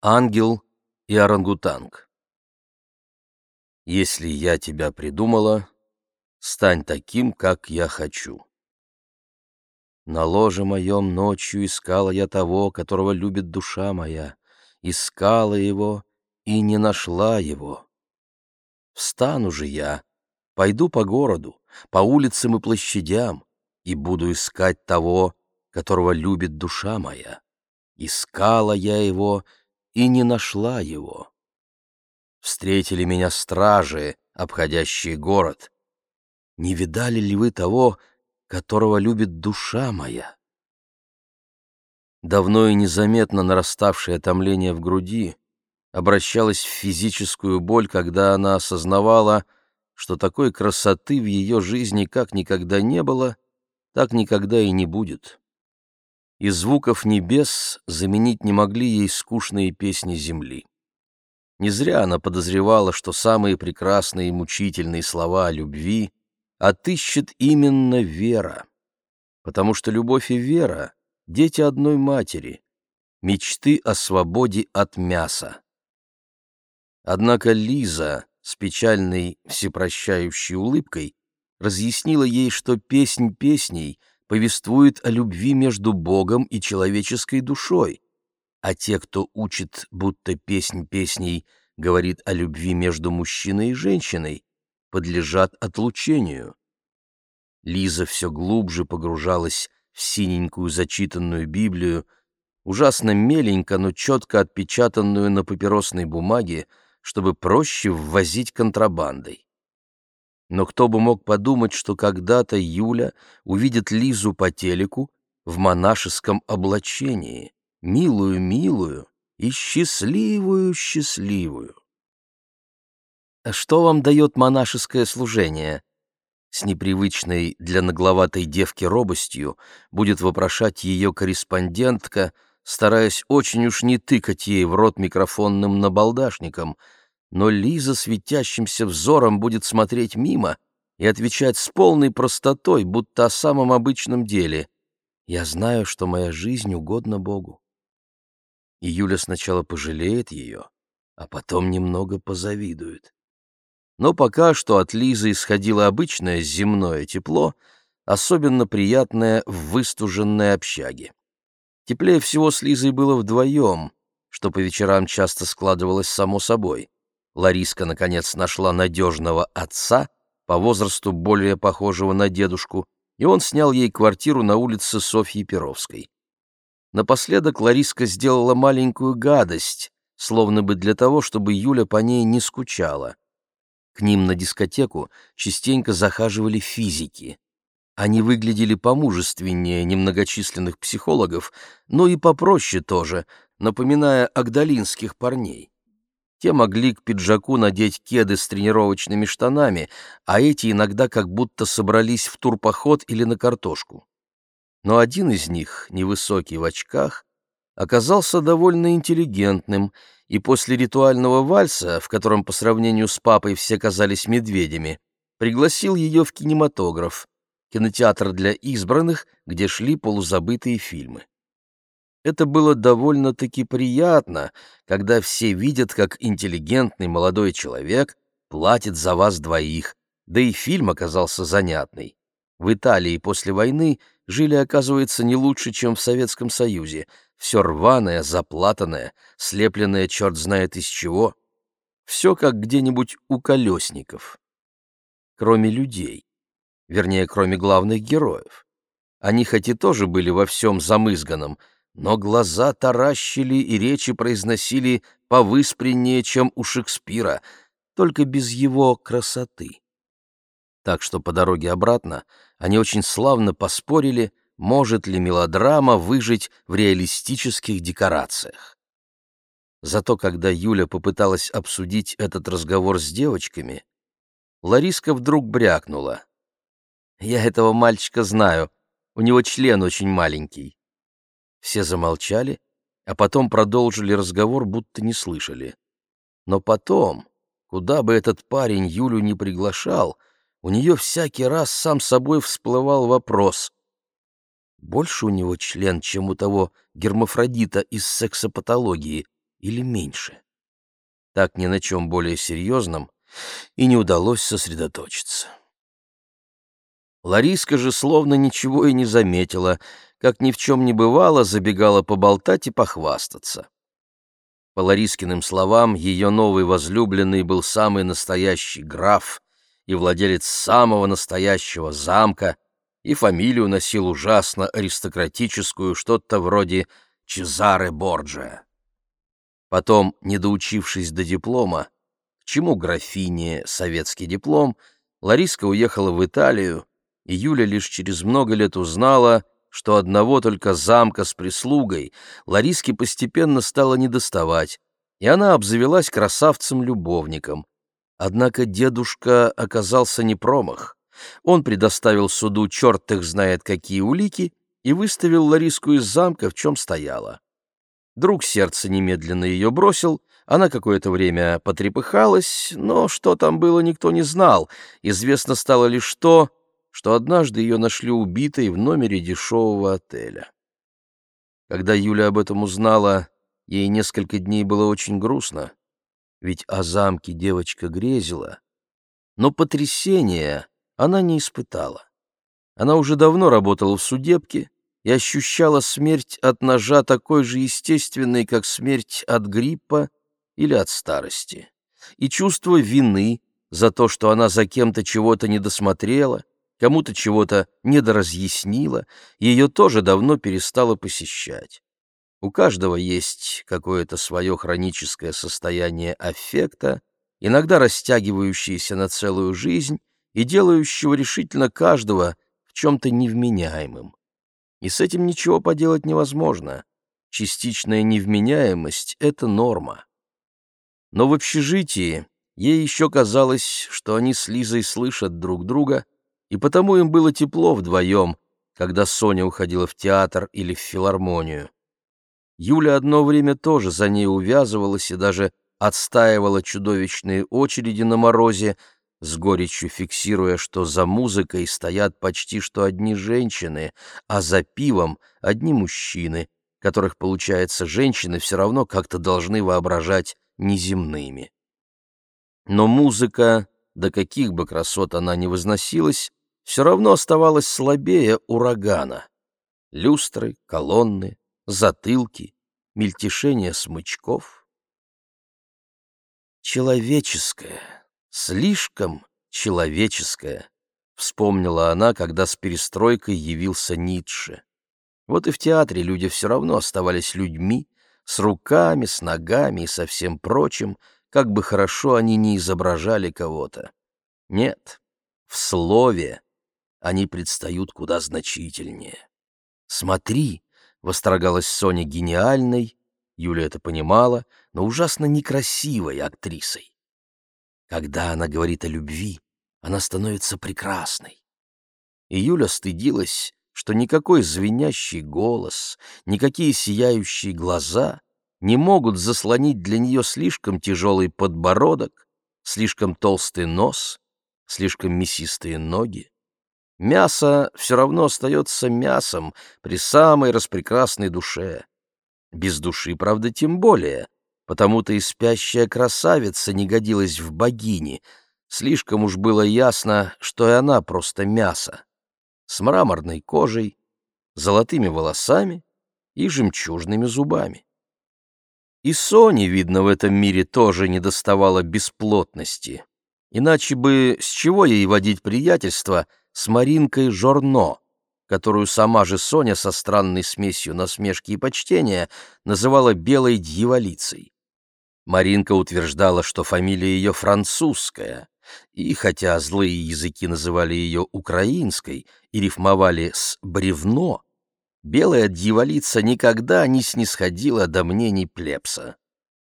Ангел и орангутанг. Если я тебя придумала, стань таким, как я хочу. На ложе моем ночью искала я того, которого любит душа моя, искала его и не нашла его. Встану же я, пойду по городу, по улицам и площадям, и буду искать того, которого любит душа моя. Искала я его и не нашла его. Встретили меня стражи, обходящие город. Не видали ли вы того, которого любит душа моя? Давно и незаметно нараставшее томление в груди обращалось в физическую боль, когда она осознавала, что такой красоты в ее жизни как никогда не было, так никогда и не будет и звуков небес заменить не могли ей скучные песни земли. Не зря она подозревала, что самые прекрасные и мучительные слова о любви отыщет именно вера, потому что любовь и вера — дети одной матери, мечты о свободе от мяса. Однако Лиза с печальной всепрощающей улыбкой разъяснила ей, что песнь песней — повествует о любви между Богом и человеческой душой, а те, кто учит, будто песнь песней говорит о любви между мужчиной и женщиной, подлежат отлучению. Лиза все глубже погружалась в синенькую зачитанную Библию, ужасно меленько, но четко отпечатанную на папиросной бумаге, чтобы проще ввозить контрабандой. Но кто бы мог подумать, что когда-то Юля увидит Лизу по телеку в монашеском облачении, милую-милую и счастливую-счастливую. «А что вам дает монашеское служение?» С непривычной для нагловатой девки робостью будет вопрошать ее корреспондентка, стараясь очень уж не тыкать ей в рот микрофонным набалдашником — но Лиза светящимся взором будет смотреть мимо и отвечать с полной простотой, будто о самом обычном деле. «Я знаю, что моя жизнь угодна Богу». И Юля сначала пожалеет ее, а потом немного позавидует. Но пока что от Лизы исходило обычное земное тепло, особенно приятное в выстуженной общаге. Теплее всего с Лизой было вдвоем, что по вечерам часто складывалось само собой. Лариска, наконец, нашла надежного отца, по возрасту более похожего на дедушку, и он снял ей квартиру на улице Софьи Перовской. Напоследок Лариска сделала маленькую гадость, словно бы для того, чтобы Юля по ней не скучала. К ним на дискотеку частенько захаживали физики. Они выглядели помужественнее немногочисленных психологов, но и попроще тоже, напоминая агдалинских парней. Те могли к пиджаку надеть кеды с тренировочными штанами, а эти иногда как будто собрались в турпоход или на картошку. Но один из них, невысокий в очках, оказался довольно интеллигентным, и после ритуального вальса, в котором по сравнению с папой все казались медведями, пригласил ее в кинематограф, кинотеатр для избранных, где шли полузабытые фильмы. Это было довольно-таки приятно, когда все видят, как интеллигентный молодой человек платит за вас двоих, да и фильм оказался занятный. В Италии после войны жили, оказывается, не лучше, чем в Советском Союзе. Все рваное, заплатанное, слепленное черт знает из чего. Все как где-нибудь у колесников. Кроме людей. Вернее, кроме главных героев. Они хоть и тоже были во всем замызганном, но глаза таращили и речи произносили повыспреннее, чем у Шекспира, только без его красоты. Так что по дороге обратно они очень славно поспорили, может ли мелодрама выжить в реалистических декорациях. Зато когда Юля попыталась обсудить этот разговор с девочками, Лариска вдруг брякнула. «Я этого мальчика знаю, у него член очень маленький». Все замолчали, а потом продолжили разговор, будто не слышали. Но потом, куда бы этот парень Юлю не приглашал, у нее всякий раз сам собой всплывал вопрос. Больше у него член, чем у того гермафродита из сексопатологии, или меньше? Так ни на чем более серьезном и не удалось сосредоточиться. Лариска же словно ничего и не заметила, как ни в чем не бывало, забегала поболтать и похвастаться. По Ларискиным словам, ее новый возлюбленный был самый настоящий граф и владелец самого настоящего замка, и фамилию носил ужасно аристократическую, что-то вроде Чезаре Борджа. Потом, не доучившись до диплома, к чему графине советский диплом, Лариска уехала в Италию, и Юля лишь через много лет узнала, что одного только замка с прислугой Лариске постепенно стало недоставать, и она обзавелась красавцем-любовником. Однако дедушка оказался не промах. Он предоставил суду черт их знает какие улики и выставил Лариску из замка, в чем стояла. Друг сердца немедленно ее бросил, она какое-то время потрепыхалась, но что там было, никто не знал. Известно стало лишь то, что однажды ее нашли убитой в номере дешевого отеля. Когда Юля об этом узнала, ей несколько дней было очень грустно, ведь о замке девочка грезила, но потрясения она не испытала. Она уже давно работала в судебке и ощущала смерть от ножа такой же естественной, как смерть от гриппа или от старости. И чувство вины за то, что она за кем-то чего-то не досмотрела, кому-то чего-то недоразъяснила, ее тоже давно перестало посещать. У каждого есть какое-то свое хроническое состояние аффекта, иногда растягивающееся на целую жизнь и делающего решительно каждого в чем-то невменяемым. И с этим ничего поделать невозможно. Частичная невменяемость — это норма. Но в общежитии ей еще казалось, что они с Лизой слышат друг друга — и потому им было тепло вдвоем, когда Соня уходила в театр или в филармонию. Юля одно время тоже за ней увязывалась и даже отстаивала чудовищные очереди на морозе, с горечью фиксируя, что за музыкой стоят почти что одни женщины, а за пивом — одни мужчины, которых, получается, женщины все равно как-то должны воображать неземными. Но музыка, до каких бы красот она ни возносилась, все равно оставалось слабее урагана. Люстры, колонны, затылки, мельтешение смычков. Человеческое, слишком человеческое, вспомнила она, когда с перестройкой явился Ницше. Вот и в театре люди все равно оставались людьми, с руками, с ногами и со всем прочим, как бы хорошо они ни изображали кого-то. Нет, в слове они предстают куда значительнее. «Смотри!» — восторгалась Соня гениальной, Юля это понимала, но ужасно некрасивой актрисой. Когда она говорит о любви, она становится прекрасной. И Юля стыдилась, что никакой звенящий голос, никакие сияющие глаза не могут заслонить для нее слишком тяжелый подбородок, слишком толстый нос, слишком мясистые ноги. Мясо все равно остается мясом при самой распрекрасной душе. Без души, правда, тем более, потому-то и спящая красавица не годилась в богини. Слишком уж было ясно, что и она просто мясо. С мраморной кожей, золотыми волосами и жемчужными зубами. И Соне, видно, в этом мире тоже не доставало бесплотности. Иначе бы с чего ей водить приятельство — с Маринкой Жорно, которую сама же Соня со странной смесью насмешки и почтения называла белой дьяволицей. Маринка утверждала, что фамилия ее французская, и хотя злые языки называли ее украинской и рифмовали с «бревно», белая дьяволица никогда не снисходила до мнений плебса.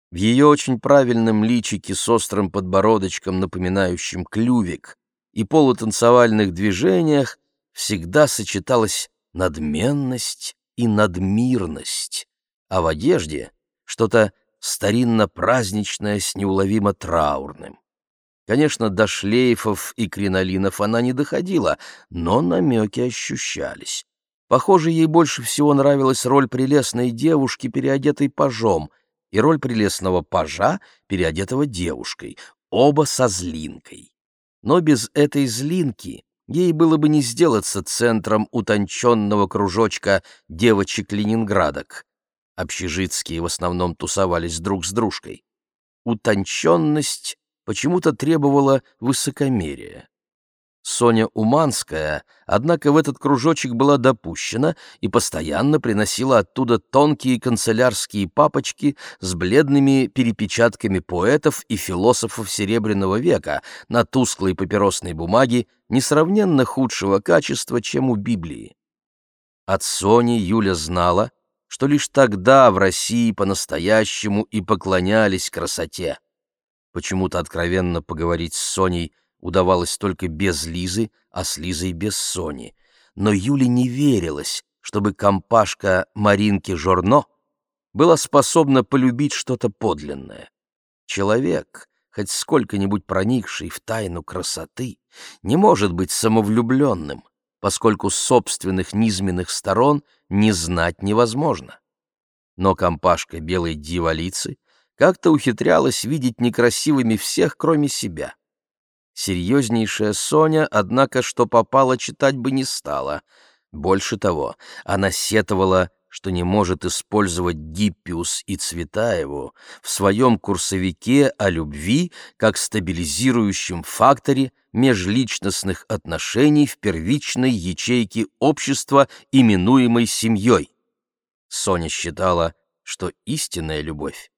В ее очень правильном личике с острым подбородочком, напоминающим клювик, и полутанцевальных движениях всегда сочеталась надменность и надмирность, а в одежде что-то старинно-праздничное с неуловимо траурным. Конечно, до шлейфов и кринолинов она не доходила, но намеки ощущались. Похоже, ей больше всего нравилась роль прелестной девушки, переодетой пажом, и роль прелестного пажа, переодетого девушкой, оба со злинкой. Но без этой злинки ей было бы не сделаться центром утонченного кружочка девочек-ленинградок. Общежитские в основном тусовались друг с дружкой. Утонченность почему-то требовала высокомерия. Соня Уманская, однако, в этот кружочек была допущена и постоянно приносила оттуда тонкие канцелярские папочки с бледными перепечатками поэтов и философов Серебряного века на тусклой папиросной бумаге несравненно худшего качества, чем у Библии. От Сони Юля знала, что лишь тогда в России по-настоящему и поклонялись красоте. Почему-то откровенно поговорить с Соней удавалось только без Лизы, а с Лизой без Сони. Но Юле не верилось, чтобы компашка Маринки Жорно была способна полюбить что-то подлинное. Человек, хоть сколько-нибудь проникший в тайну красоты, не может быть самовлюбленным, поскольку собственных низменных сторон не знать невозможно. Но компашка белой дьяволицы как-то ухитрялась видеть некрасивыми всех, кроме себя. Серьезнейшая Соня, однако, что попало, читать бы не стала. Больше того, она сетовала, что не может использовать Гиппиус и Цветаеву в своем курсовике о любви как стабилизирующем факторе межличностных отношений в первичной ячейке общества, именуемой семьей. Соня считала, что истинная любовь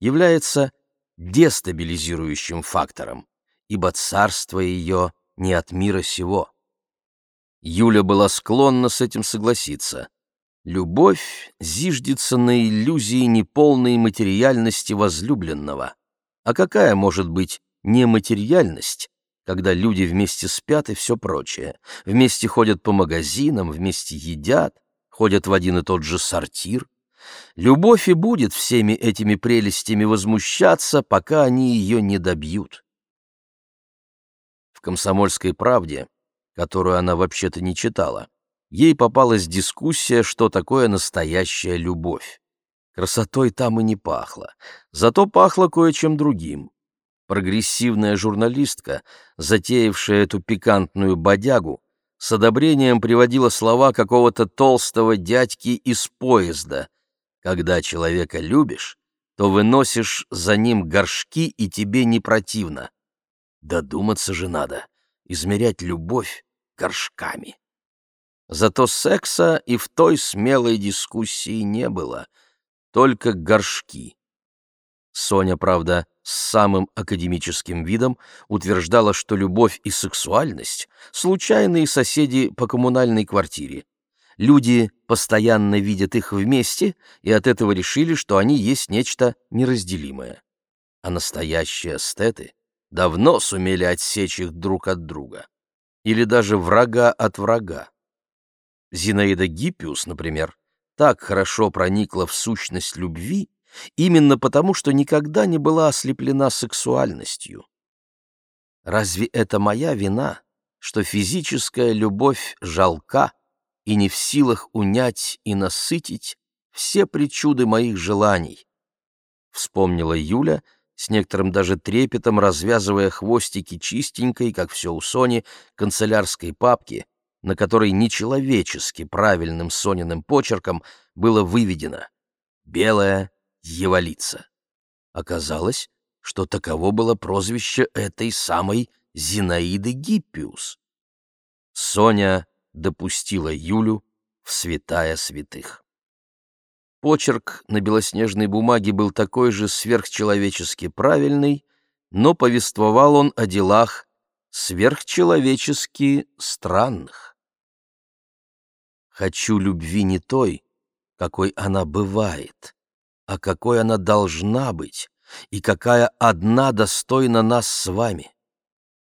является дестабилизирующим фактором ибо царство ее не от мира сего. Юля была склонна с этим согласиться. Любовь зиждется на иллюзии неполной материальности возлюбленного. А какая может быть нематериальность, когда люди вместе спят и все прочее, вместе ходят по магазинам, вместе едят, ходят в один и тот же сортир? Любовь и будет всеми этими прелестями возмущаться, пока они ее не добьют. В «Комсомольской правде», которую она вообще-то не читала, ей попалась дискуссия, что такое настоящая любовь. Красотой там и не пахло, зато пахло кое-чем другим. Прогрессивная журналистка, затеявшая эту пикантную бодягу, с одобрением приводила слова какого-то толстого дядьки из поезда. «Когда человека любишь, то выносишь за ним горшки, и тебе не противно. Додуматься же надо, измерять любовь горшками. Зато секса и в той смелой дискуссии не было, только горшки. Соня, правда, с самым академическим видом утверждала, что любовь и сексуальность — случайные соседи по коммунальной квартире. Люди постоянно видят их вместе и от этого решили, что они есть нечто неразделимое. А настоящие эстеты давно сумели отсечь их друг от друга. Или даже врага от врага. Зинаида Гиппиус, например, так хорошо проникла в сущность любви именно потому, что никогда не была ослеплена сексуальностью. Разве это моя вина, что физическая любовь жалка и не в силах унять и насытить все причуды моих желаний? Вспомнила Юля — с некоторым даже трепетом развязывая хвостики чистенькой, как все у Сони, канцелярской папки, на которой нечеловечески правильным Сониным почерком было выведено «Белая дьяволица». Оказалось, что таково было прозвище этой самой Зинаиды Гиппиус. Соня допустила Юлю в святая святых. Почерк на белоснежной бумаге был такой же сверхчеловечески правильный, но повествовал он о делах сверхчеловечески странных. Хочу любви не той, какой она бывает, а какой она должна быть, и какая одна достойна нас с вами.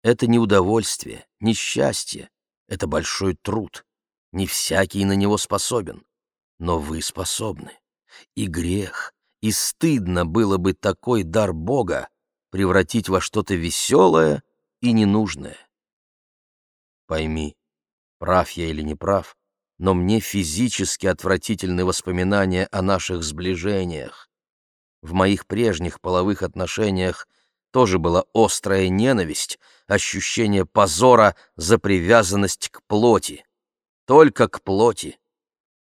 Это не удовольствие, не счастье, это большой труд. Не всякий на него способен но вы способны. И грех, и стыдно было бы такой дар Бога превратить во что-то веселое и ненужное. Пойми, прав я или не прав, но мне физически отвратительны воспоминания о наших сближениях. в моих прежних половых отношениях тоже была острая ненависть, ощущение позора за привязанность к плоти. Только к плоти.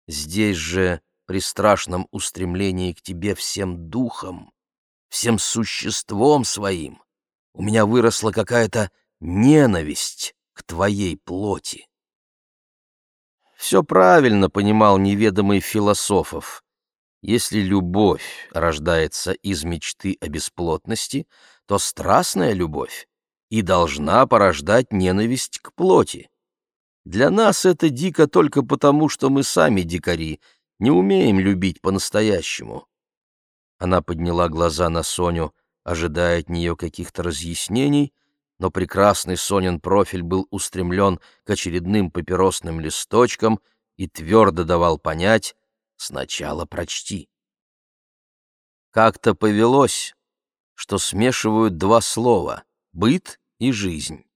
Здесь же, при страшном устремлении к тебе всем духом, всем существом своим, у меня выросла какая-то ненависть к твоей плоти. Все правильно понимал неведомый философов. Если любовь рождается из мечты о бесплотности, то страстная любовь и должна порождать ненависть к плоти. Для нас это дико только потому, что мы сами дикари, не умеем любить по-настоящему. Она подняла глаза на Соню, ожидая от нее каких-то разъяснений, но прекрасный Сонин профиль был устремлен к очередным папиросным листочкам и твердо давал понять «сначала прочти». Как-то повелось, что смешивают два слова — быт и жизнь.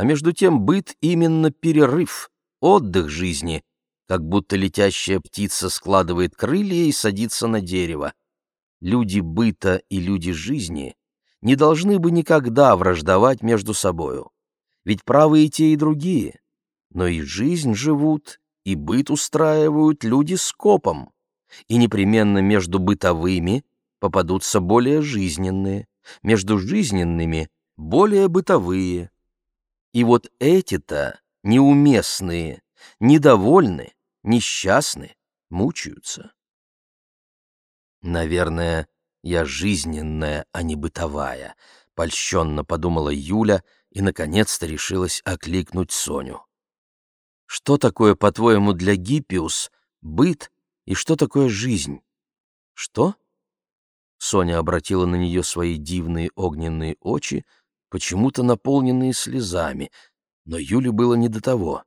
А между тем быт именно перерыв, отдых жизни, как будто летящая птица складывает крылья и садится на дерево. Люди быта и люди жизни не должны бы никогда враждовать между собою. Ведь правы и те, и другие. Но и жизнь живут, и быт устраивают люди скопом. И непременно между бытовыми попадутся более жизненные, между жизненными — более бытовые. И вот эти-то неуместные, недовольны, несчастны, мучаются. Наверное, я жизненная, а не бытовая, польщенно подумала Юля и наконец-то решилась окликнуть Соню. Что такое, по-твоему, для Гиппиус быт и что такое жизнь? Что? Соня обратила на нее свои дивные огненные очи, почему-то наполненные слезами, но Юле было не до того.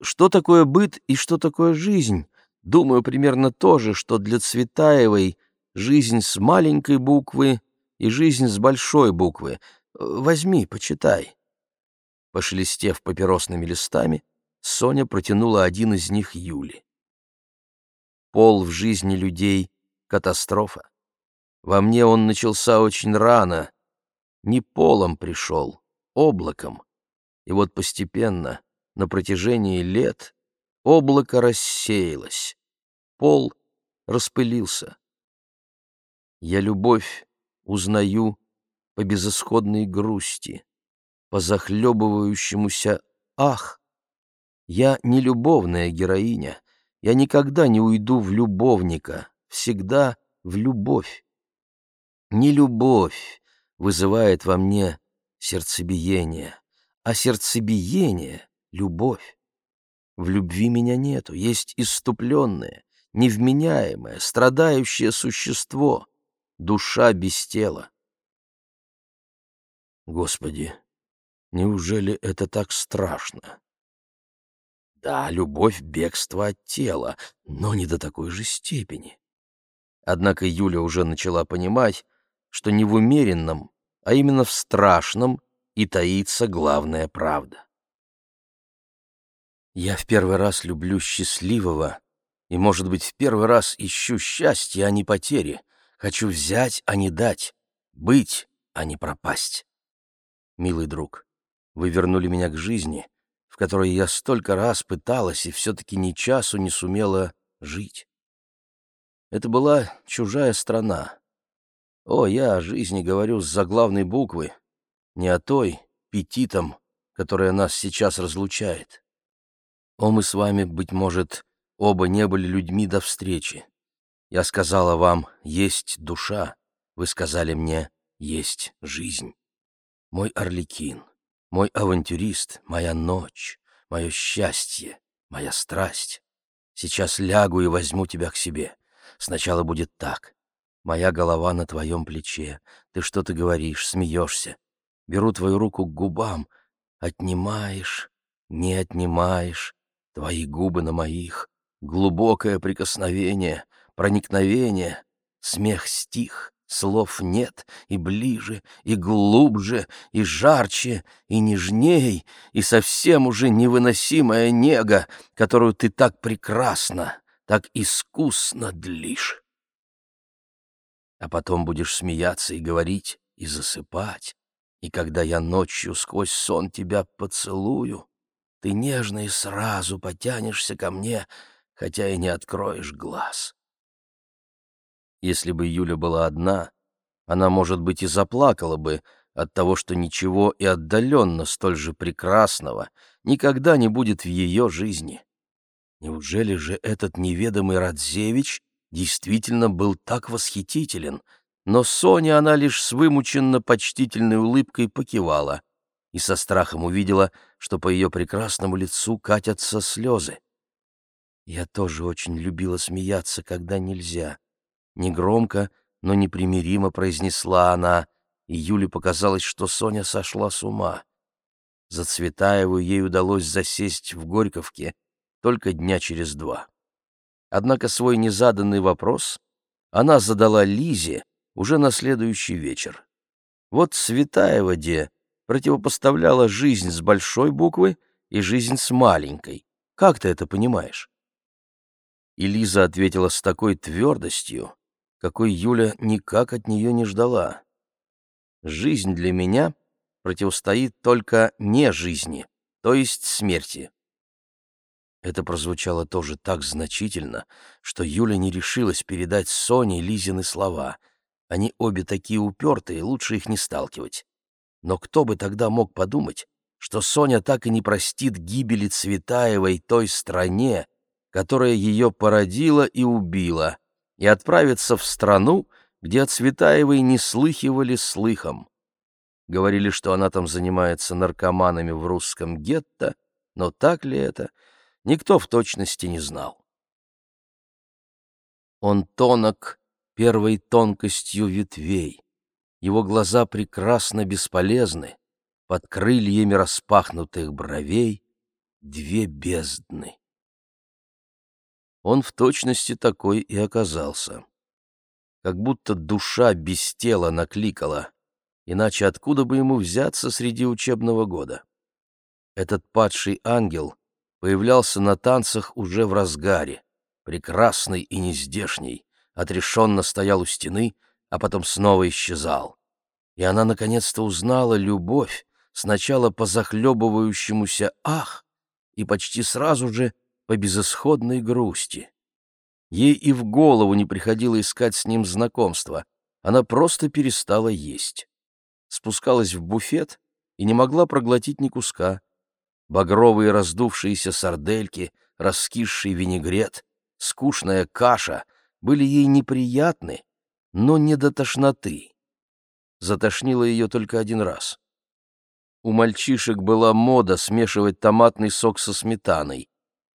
Что такое быт и что такое жизнь? Думаю, примерно то же, что для Цветаевой — жизнь с маленькой буквы и жизнь с большой буквы. Возьми, почитай». Пошелестев папиросными листами, Соня протянула один из них Юле. Пол в жизни людей — катастрофа. Во мне он начался очень рано. Не полом пришел, облаком. И вот постепенно, на протяжении лет, облако рассеялось. Пол распылился. Я любовь узнаю по безысходной грусти, по захлебывающемуся «ах». Я не любовная героиня, я никогда не уйду в любовника, всегда в любовь. Не любовь вызывает во мне сердцебиение, а сердцебиение — любовь. В любви меня нету, есть иступленное, невменяемое, страдающее существо — душа без тела. Господи, неужели это так страшно? Да, любовь — бегство от тела, но не до такой же степени. Однако Юля уже начала понимать, что не в умеренном, а именно в страшном и таится главная правда. Я в первый раз люблю счастливого и, может быть, в первый раз ищу счастья, а не потери, Хочу взять, а не дать, быть, а не пропасть. Милый друг, вы вернули меня к жизни, в которой я столько раз пыталась и все-таки ни часу не сумела жить. Это была чужая страна. О, я о жизни говорю с заглавной буквы, не о той, петитом, которая нас сейчас разлучает. О, мы с вами, быть может, оба не были людьми до встречи. Я сказала вам, есть душа, вы сказали мне, есть жизнь. Мой орликин, мой авантюрист, моя ночь, мое счастье, моя страсть. Сейчас лягу и возьму тебя к себе. Сначала будет так. Моя голова на твоем плече. Ты что-то говоришь, смеешься. Беру твою руку к губам. Отнимаешь, не отнимаешь. Твои губы на моих. Глубокое прикосновение — проникновение, смех стих, слов нет, и ближе, и глубже, и жарче, и нежней, и совсем уже невыносимая нега, которую ты так прекрасно, так искусно длишь. А потом будешь смеяться и говорить, и засыпать. И когда я ночью сквозь сон тебя поцелую, ты нежно и сразу потянешься ко мне, хотя и не откроешь глаз. Если бы Юля была одна, она, может быть, и заплакала бы от того, что ничего и отдаленно столь же прекрасного никогда не будет в ее жизни. Неужели же этот неведомый Радзевич действительно был так восхитителен? Но Соня она лишь с вымученно почтительной улыбкой покивала и со страхом увидела, что по ее прекрасному лицу катятся слезы. Я тоже очень любила смеяться, когда нельзя. Негромко, но непримиримо произнесла она, и Юле показалось, что Соня сошла с ума. За Цветаеву ей удалось засесть в Горьковке только дня через два. Однако свой незаданный вопрос она задала Лизе уже на следующий вечер. Вот Цветаева де противопоставляла жизнь с большой буквы и жизнь с маленькой. Как ты это понимаешь? И Лиза ответила с такой твердостью, какой Юля никак от нее не ждала. «Жизнь для меня противостоит только не жизни, то есть смерти». Это прозвучало тоже так значительно, что Юля не решилась передать Соне Лизины слова. Они обе такие упертые, лучше их не сталкивать. Но кто бы тогда мог подумать, что Соня так и не простит гибели Цветаевой той стране, которая ее породила и убила, и отправиться в страну, где от Цветаевой не слыхивали слыхом. Говорили, что она там занимается наркоманами в русском гетто, но так ли это, никто в точности не знал. Он тонок первой тонкостью ветвей, его глаза прекрасно бесполезны, под крыльями распахнутых бровей две бездны он в точности такой и оказался. Как будто душа без тела накликала, иначе откуда бы ему взяться среди учебного года? Этот падший ангел появлялся на танцах уже в разгаре, прекрасный и нездешний, отрешенно стоял у стены, а потом снова исчезал. И она наконец-то узнала любовь, сначала по захлебывающемуся «ах», и почти сразу же по безысходной грусти. Ей и в голову не приходило искать с ним знакомства, она просто перестала есть. Спускалась в буфет и не могла проглотить ни куска. Багровые раздувшиеся сардельки, раскисший винегрет, скучная каша были ей неприятны, но не до тошноты. Затошнило ее только один раз. У мальчишек была мода смешивать томатный сок со сметаной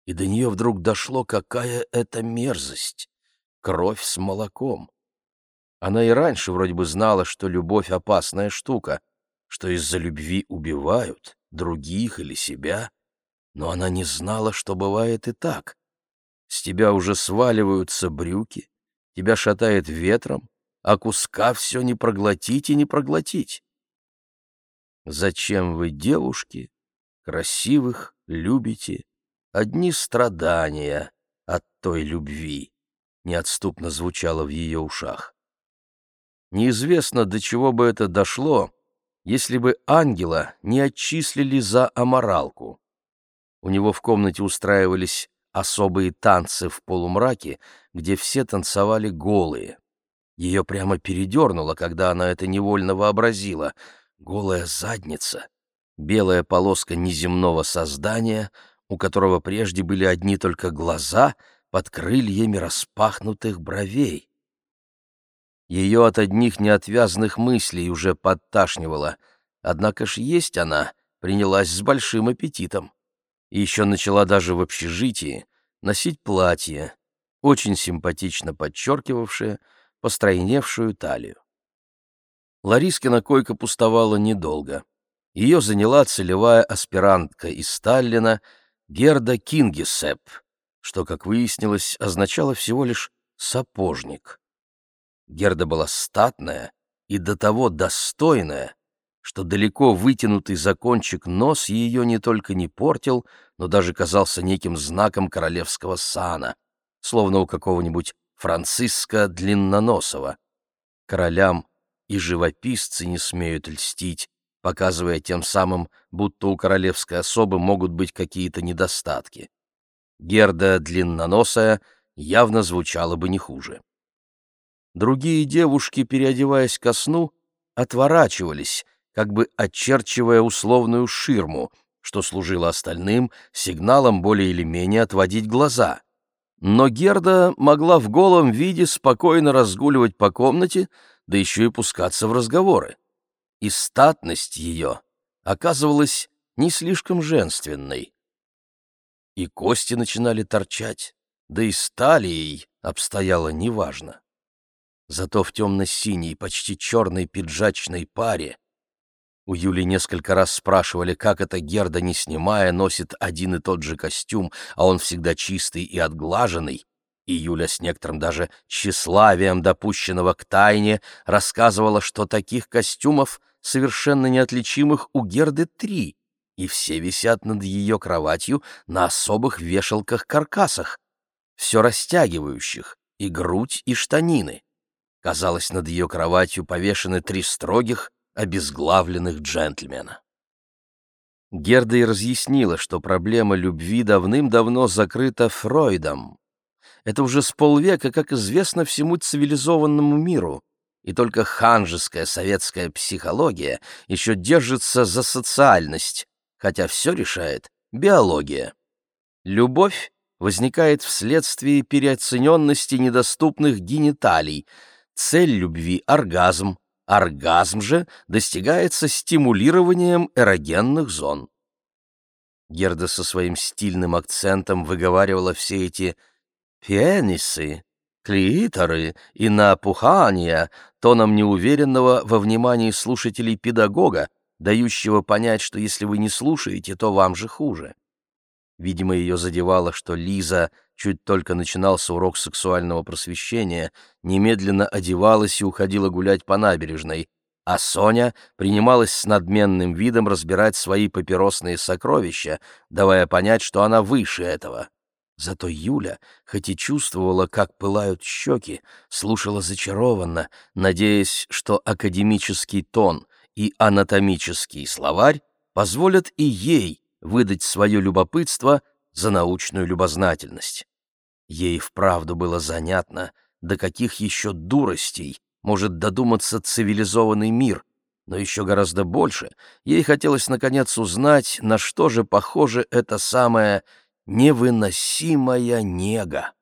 и до нее вдруг дошло, какая это мерзость — кровь с молоком. Она и раньше вроде бы знала, что любовь — опасная штука, что из-за любви убивают других или себя, но она не знала, что бывает и так. С тебя уже сваливаются брюки, тебя шатает ветром, а куска все не проглотить и не проглотить. Зачем вы, девушки, красивых любите одни страдания от той любви, неотступно звучало в ее ушах. Неизвестно, до чего бы это дошло, если бы ангела не отчислили за аморалку. У него в комнате устраивались особые танцы в полумраке, где все танцевали голые. Ее прямо передернуло, когда она это невольно вообразила. Голая задница, белая полоска неземного создания — у которого прежде были одни только глаза под крыльями распахнутых бровей. Ее от одних неотвязных мыслей уже подташнивало, однако ж есть она принялась с большим аппетитом. И еще начала даже в общежитии носить платье, очень симпатично подчеркивавшее постройневшую талию. Ларискина койка пустовала недолго. Ее заняла целевая аспирантка из Сталлина — Герда Кингисепп, что, как выяснилось, означало всего лишь «сапожник». Герда была статная и до того достойная, что далеко вытянутый закончик нос ее не только не портил, но даже казался неким знаком королевского сана, словно у какого-нибудь Франциска Длинноносова. Королям и живописцы не смеют льстить, показывая тем самым, будто у королевской особы могут быть какие-то недостатки. Герда длинноносая явно звучала бы не хуже. Другие девушки, переодеваясь ко сну, отворачивались, как бы очерчивая условную ширму, что служило остальным сигналом более или менее отводить глаза. Но Герда могла в голом виде спокойно разгуливать по комнате, да еще и пускаться в разговоры. И статность ее оказывалась не слишком женственной. И кости начинали торчать, да и стали ей обстояло неважно. Зато в темно-синей, почти черной пиджачной паре у Юли несколько раз спрашивали, как это Герда, не снимая, носит один и тот же костюм, а он всегда чистый и отглаженный. И Юля с некоторым даже тщеславием, допущенного к тайне, рассказывала, что таких костюмов, совершенно неотличимых, у Герды три, и все висят над ее кроватью на особых вешалках-каркасах, все растягивающих, и грудь, и штанины. Казалось, над ее кроватью повешены три строгих, обезглавленных джентльмена. Герда и разъяснила, что проблема любви давным-давно закрыта Фройдом. Это уже с полвека, как известно всему цивилизованному миру, и только ханжеская советская психология еще держится за социальность, хотя все решает биология. Любовь возникает вследствие переоцененности недоступных гениталий. Цель любви — оргазм, Оргазм же достигается стимулированием эрогенных зон. Герда со своим стильным акцентом выговаривала все эти пенисы, клиторы и напухания тоном неуверенного во внимании слушателей педагога, дающего понять, что если вы не слушаете, то вам же хуже. Видимо, ее задевало, что Лиза чуть только начинался урок сексуального просвещения, немедленно одевалась и уходила гулять по набережной, а Соня принималась с надменным видом разбирать свои папиросные сокровища, давая понять, что она выше этого. Зато Юля, хоть и чувствовала, как пылают щеки, слушала зачарованно, надеясь, что академический тон и анатомический словарь позволят и ей выдать свое любопытство — за научную любознательность. Ей вправду было занятно, до каких еще дуростей может додуматься цивилизованный мир, но еще гораздо больше ей хотелось наконец узнать, на что же похоже это самая невыносимая нега.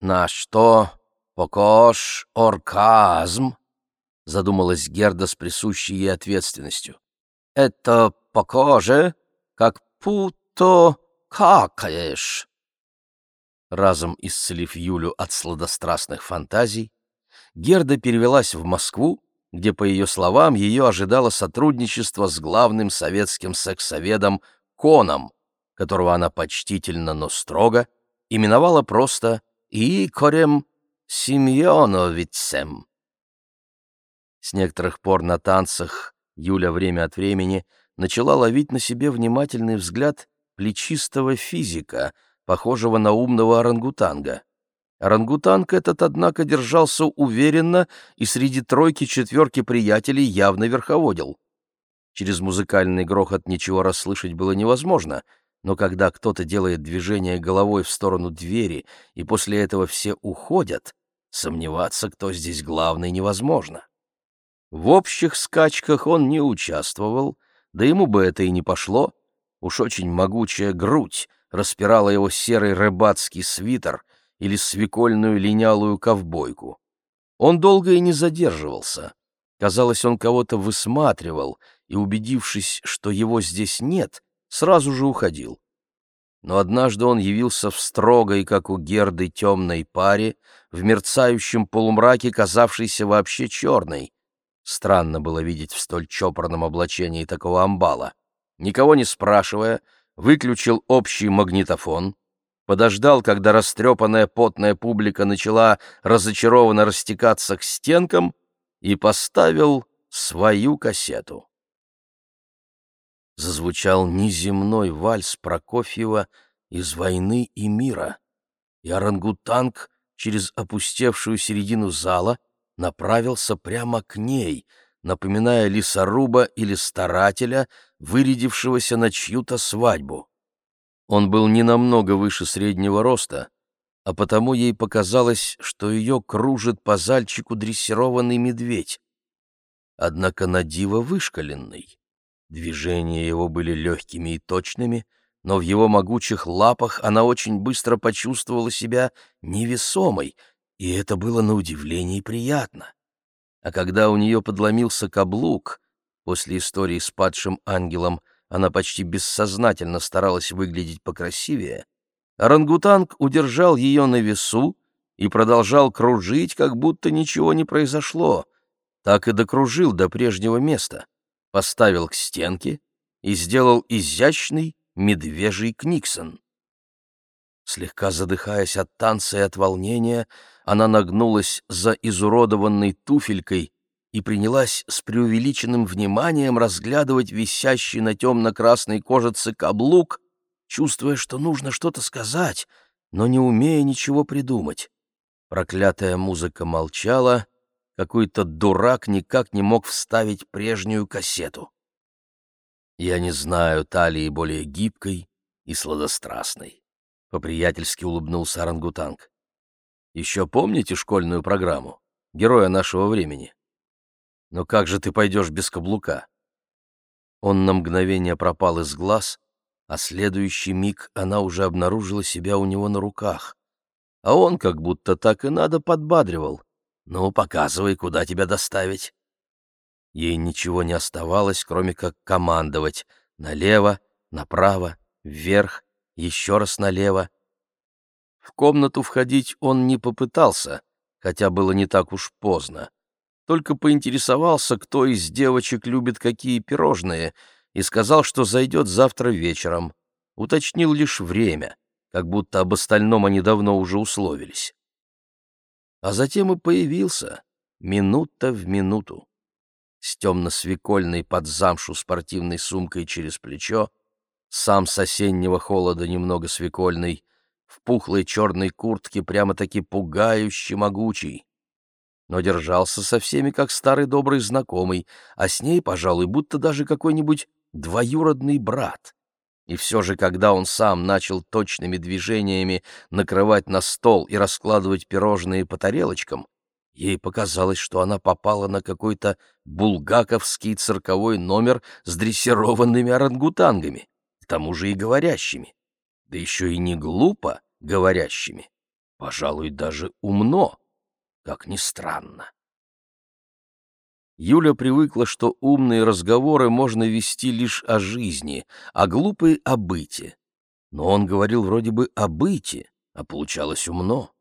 «На что покош орказм?» — задумалась Герда с присущей ей ответственностью. «Это похоже, как путо какаешь!» Разом исцелив Юлю от сладострастных фантазий, Герда перевелась в Москву, где, по ее словам, ее ожидало сотрудничество с главным советским сексоведом Коном, которого она почтительно, но строго именовала просто Икорем Семеновицем. С некоторых пор на танцах Юля время от времени начала ловить на себе внимательный взгляд плечистого физика, похожего на умного орангутанга. Орангутанг этот, однако, держался уверенно и среди тройки-четверки приятелей явно верховодил. Через музыкальный грохот ничего расслышать было невозможно, но когда кто-то делает движение головой в сторону двери, и после этого все уходят, сомневаться, кто здесь главный, невозможно. В общих скачках он не участвовал, да ему бы это и не пошло, Уж очень могучая грудь распирала его серый рыбацкий свитер или свекольную линялую ковбойку. Он долго и не задерживался. Казалось, он кого-то высматривал и, убедившись, что его здесь нет, сразу же уходил. Но однажды он явился в строгой, как у Герды, темной паре, в мерцающем полумраке, казавшейся вообще черной. Странно было видеть в столь чопорном облачении такого амбала никого не спрашивая, выключил общий магнитофон, подождал, когда растрепанная потная публика начала разочарованно растекаться к стенкам и поставил свою кассету. Зазвучал неземной вальс Прокофьева из «Войны и мира», и орангутанг через опустевшую середину зала направился прямо к ней, напоминая лесоруба или старателя, вырядившегося на чью-то свадьбу. Он был не намного выше среднего роста, а потому ей показалось, что ее кружит по зальчику дрессированный медведь. Однако на диво вышкаленный. Движения его были легкими и точными, но в его могучих лапах она очень быстро почувствовала себя невесомой, и это было на удивление приятно. А когда у нее подломился каблук, после истории с падшим ангелом она почти бессознательно старалась выглядеть покрасивее, орангутанг удержал ее на весу и продолжал кружить, как будто ничего не произошло. Так и докружил до прежнего места, поставил к стенке и сделал изящный медвежий книксон. Слегка задыхаясь от танца и от волнения, она нагнулась за изуродованной туфелькой и принялась с преувеличенным вниманием разглядывать висящий на темно-красной кожице каблук, чувствуя, что нужно что-то сказать, но не умея ничего придумать. Проклятая музыка молчала, какой-то дурак никак не мог вставить прежнюю кассету. Я не знаю талии более гибкой и сладострастной. По-приятельски улыбнулся орангутанг. Еще помните школьную программу? Героя нашего времени. Но как же ты пойдешь без каблука? Он на мгновение пропал из глаз, а следующий миг она уже обнаружила себя у него на руках. А он как будто так и надо подбадривал. «Ну, показывай, куда тебя доставить». Ей ничего не оставалось, кроме как командовать. Налево, направо, вверх, еще раз налево. В комнату входить он не попытался, хотя было не так уж поздно только поинтересовался, кто из девочек любит какие пирожные, и сказал, что зайдет завтра вечером. Уточнил лишь время, как будто об остальном они давно уже условились. А затем и появился, минута в минуту. С темно-свекольной под замшу спортивной сумкой через плечо, сам с осеннего холода немного свекольный, в пухлой черной куртке прямо-таки пугающе могучий но держался со всеми как старый добрый знакомый, а с ней, пожалуй, будто даже какой-нибудь двоюродный брат. И все же, когда он сам начал точными движениями накрывать на стол и раскладывать пирожные по тарелочкам, ей показалось, что она попала на какой-то булгаковский цирковой номер с дрессированными орангутангами, к тому же и говорящими. Да еще и не глупо говорящими, пожалуй, даже умно как ни странно. Юля привыкла, что умные разговоры можно вести лишь о жизни, а глупые — о быте. Но он говорил вроде бы о быте, а получалось умно.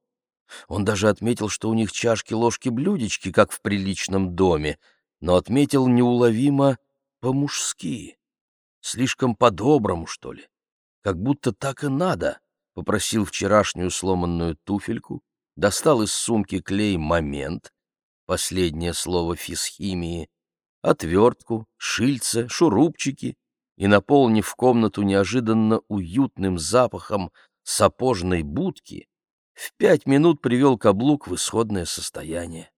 Он даже отметил, что у них чашки, ложки, блюдечки, как в приличном доме, но отметил неуловимо по-мужски, слишком по-доброму, что ли. Как будто так и надо, попросил вчерашнюю сломанную туфельку, достал из сумки клей «Момент», последнее слово физхимии, отвертку, шильце, шурупчики и, наполнив комнату неожиданно уютным запахом сапожной будки, в пять минут привел каблук в исходное состояние.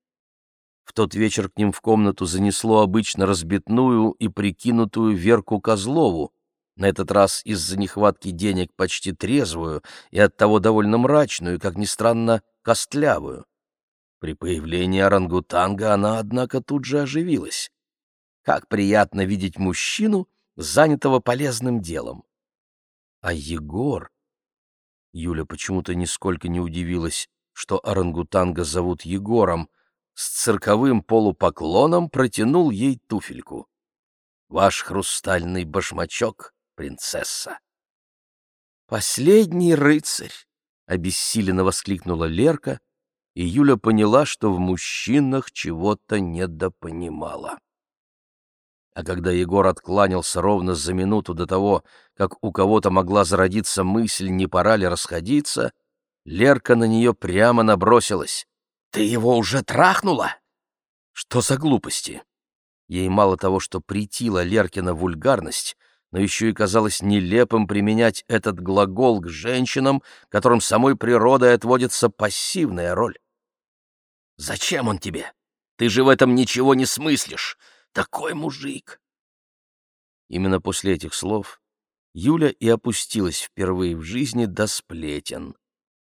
В тот вечер к ним в комнату занесло обычно разбитную и прикинутую Верку Козлову, на этот раз из-за нехватки денег почти трезвую и оттого довольно мрачную, как ни странно, костлявую. При появлении орангутанга она, однако, тут же оживилась. Как приятно видеть мужчину, занятого полезным делом. А Егор... Юля почему-то нисколько не удивилась, что орангутанга зовут Егором, с цирковым полупоклоном протянул ей туфельку. «Ваш хрустальный башмачок принцесса. «Последний рыцарь!» — обессиленно воскликнула Лерка, и Юля поняла, что в мужчинах чего-то недопонимала. А когда Егор откланялся ровно за минуту до того, как у кого-то могла зародиться мысль, не пора ли расходиться, Лерка на нее прямо набросилась. «Ты его уже трахнула?» «Что за глупости?» Ей мало того, что притила Леркина вульгарность, но еще и казалось нелепым применять этот глагол к женщинам, которым самой природой отводится пассивная роль. «Зачем он тебе? Ты же в этом ничего не смыслишь! Такой мужик!» Именно после этих слов Юля и опустилась впервые в жизни до сплетен.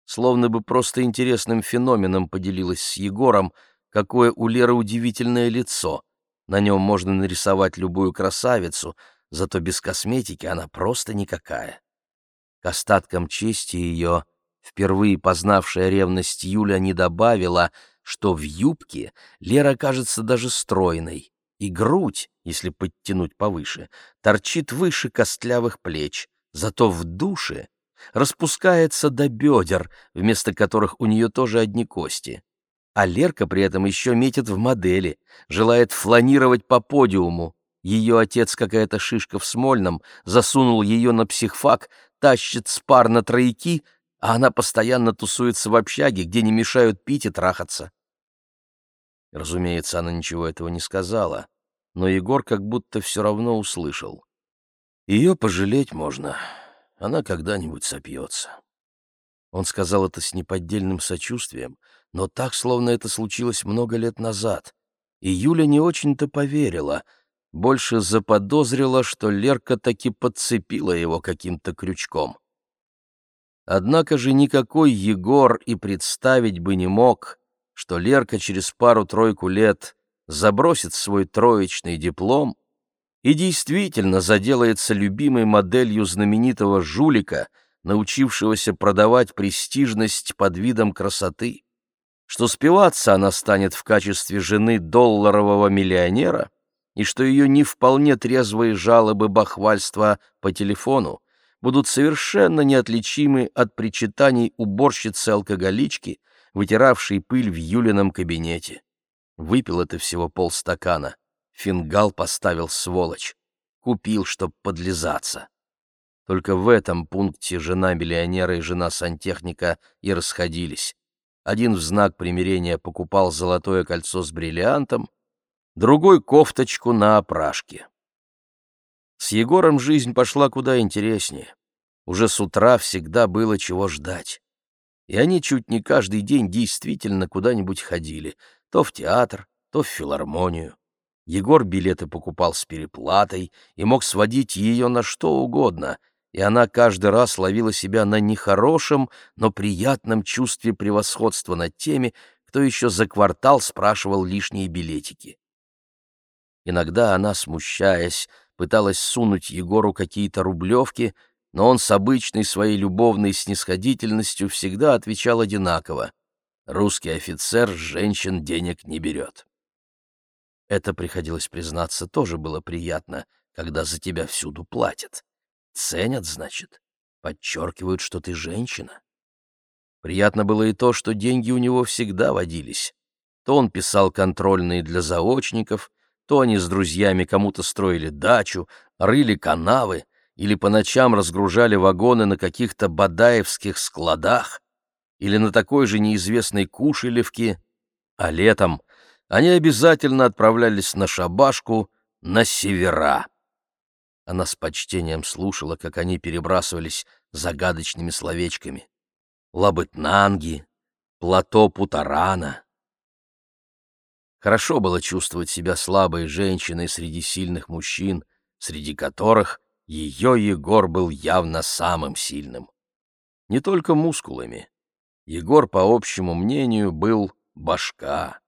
Словно бы просто интересным феноменом поделилась с Егором, какое у Леры удивительное лицо. На нем можно нарисовать любую красавицу, зато без косметики она просто никакая. К остаткам чести ее, впервые познавшая ревность Юля не добавила, что в юбке Лера кажется даже стройной, и грудь, если подтянуть повыше, торчит выше костлявых плеч, зато в душе распускается до бедер, вместо которых у нее тоже одни кости. А Лерка при этом еще метит в модели, желает фланировать по подиуму. Ее отец, какая-то шишка в Смольном, засунул ее на психфак, тащит с пар на трояки, а она постоянно тусуется в общаге, где не мешают пить и трахаться. Разумеется, она ничего этого не сказала, но Егор как будто все равно услышал. Ее пожалеть можно, она когда-нибудь сопьется. Он сказал это с неподдельным сочувствием, но так, словно это случилось много лет назад. И Юля не очень-то поверила, больше заподозрила, что Лерка таки подцепила его каким-то крючком. Однако же никакой Егор и представить бы не мог, что Лерка через пару-тройку лет забросит свой троечный диплом и действительно заделается любимой моделью знаменитого жулика, научившегося продавать престижность под видом красоты что спиваться она станет в качестве жены долларового миллионера, и что ее не вполне трезвые жалобы бахвальства по телефону будут совершенно неотличимы от причитаний уборщицы-алкоголички, вытиравшей пыль в Юлином кабинете. Выпил это всего полстакана. Фингал поставил сволочь. Купил, чтоб подлизаться. Только в этом пункте жена миллионера и жена сантехника и расходились. Один в знак примирения покупал золотое кольцо с бриллиантом, другой — кофточку на опрашке. С Егором жизнь пошла куда интереснее. Уже с утра всегда было чего ждать. И они чуть не каждый день действительно куда-нибудь ходили, то в театр, то в филармонию. Егор билеты покупал с переплатой и мог сводить ее на что угодно — и она каждый раз ловила себя на нехорошем, но приятном чувстве превосходства над теми, кто еще за квартал спрашивал лишние билетики. Иногда она, смущаясь, пыталась сунуть Егору какие-то рублевки, но он с обычной своей любовной снисходительностью всегда отвечал одинаково. «Русский офицер женщин денег не берет». Это, приходилось признаться, тоже было приятно, когда за тебя всюду платят. Ценят, значит, подчеркивают, что ты женщина. Приятно было и то, что деньги у него всегда водились. То он писал контрольные для заочников, то они с друзьями кому-то строили дачу, рыли канавы или по ночам разгружали вагоны на каких-то бадаевских складах или на такой же неизвестной Кушелевке, а летом они обязательно отправлялись на шабашку на севера. Она с почтением слушала, как они перебрасывались загадочными словечками. Лабытнанги, плато Путарана. Хорошо было чувствовать себя слабой женщиной среди сильных мужчин, среди которых ее Егор был явно самым сильным. Не только мускулами. Егор, по общему мнению, был башка.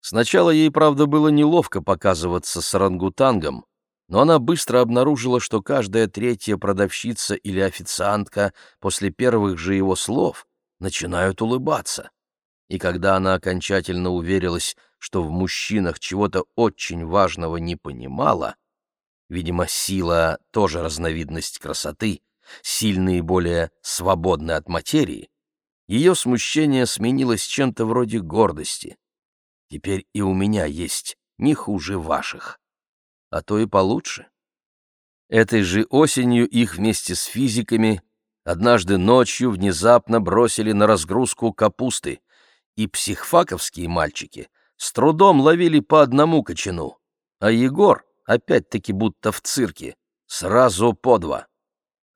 Сначала ей, правда, было неловко показываться с орангутангом, но она быстро обнаружила, что каждая третья продавщица или официантка после первых же его слов начинают улыбаться. И когда она окончательно уверилась, что в мужчинах чего-то очень важного не понимала, видимо, сила — тоже разновидность красоты, сильные более свободны от материи, ее смущение сменилось чем-то вроде гордости. Теперь и у меня есть не хуже ваших а то и получше. Этой же осенью их вместе с физиками однажды ночью внезапно бросили на разгрузку капусты, и психфаковские мальчики с трудом ловили по одному кочану, а Егор, опять-таки будто в цирке, сразу по два.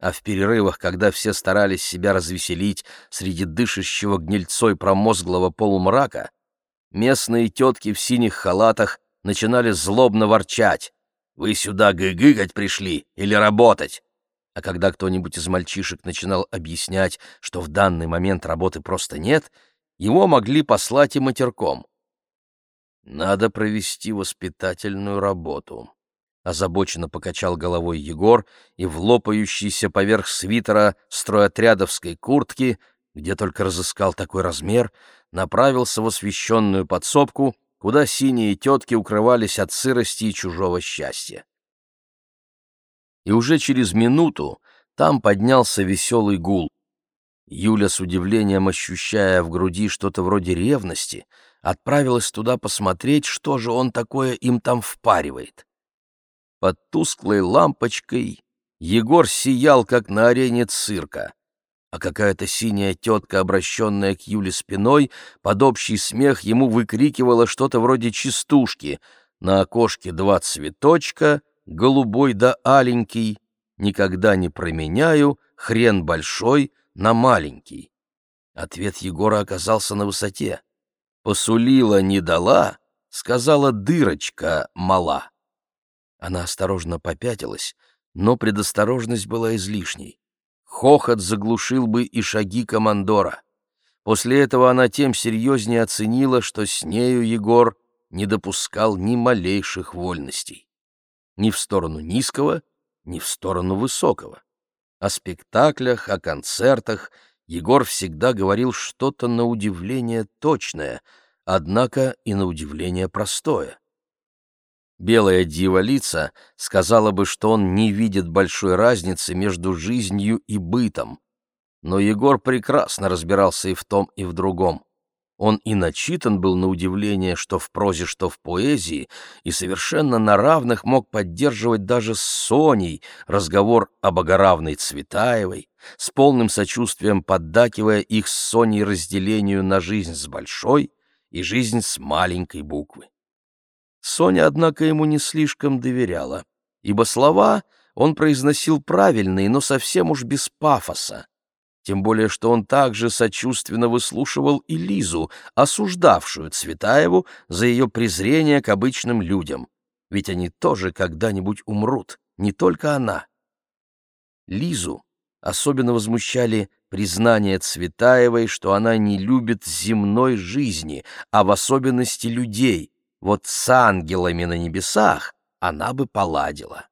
А в перерывах, когда все старались себя развеселить среди дышащего гнильцой промозглого полумрака, местные тетки в синих халатах начинали злобно ворчать. «Вы сюда гыгыкать пришли или работать?» А когда кто-нибудь из мальчишек начинал объяснять, что в данный момент работы просто нет, его могли послать и матерком. «Надо провести воспитательную работу», — озабоченно покачал головой Егор и в лопающейся поверх свитера стройотрядовской куртки, где только разыскал такой размер, направился в освещенную подсобку, куда синие тетки укрывались от сырости и чужого счастья. И уже через минуту там поднялся веселый гул. Юля, с удивлением ощущая в груди что-то вроде ревности, отправилась туда посмотреть, что же он такое им там впаривает. Под тусклой лампочкой Егор сиял, как на арене цирка а какая-то синяя тетка, обращенная к Юле спиной, под общий смех ему выкрикивала что-то вроде частушки. На окошке два цветочка, голубой да аленький, никогда не променяю, хрен большой на маленький. Ответ Егора оказался на высоте. Посулила не дала, сказала дырочка мала. Она осторожно попятилась, но предосторожность была излишней. Хохот заглушил бы и шаги командора. После этого она тем серьезнее оценила, что с нею Егор не допускал ни малейших вольностей. Ни в сторону низкого, ни в сторону высокого. О спектаклях, о концертах Егор всегда говорил что-то на удивление точное, однако и на удивление простое. Белая дьяволица сказала бы, что он не видит большой разницы между жизнью и бытом. Но Егор прекрасно разбирался и в том, и в другом. Он и начитан был на удивление, что в прозе, что в поэзии, и совершенно на равных мог поддерживать даже с Соней разговор о богоравной Цветаевой, с полным сочувствием поддакивая их с Соней разделению на жизнь с большой и жизнь с маленькой буквы. Соня, однако, ему не слишком доверяла, ибо слова он произносил правильные, но совсем уж без пафоса. Тем более, что он также сочувственно выслушивал и Лизу, осуждавшую Цветаеву за ее презрение к обычным людям. Ведь они тоже когда-нибудь умрут, не только она. Лизу особенно возмущали признания Цветаевой, что она не любит земной жизни, а в особенности людей — вот с ангелами на небесах она бы поладила.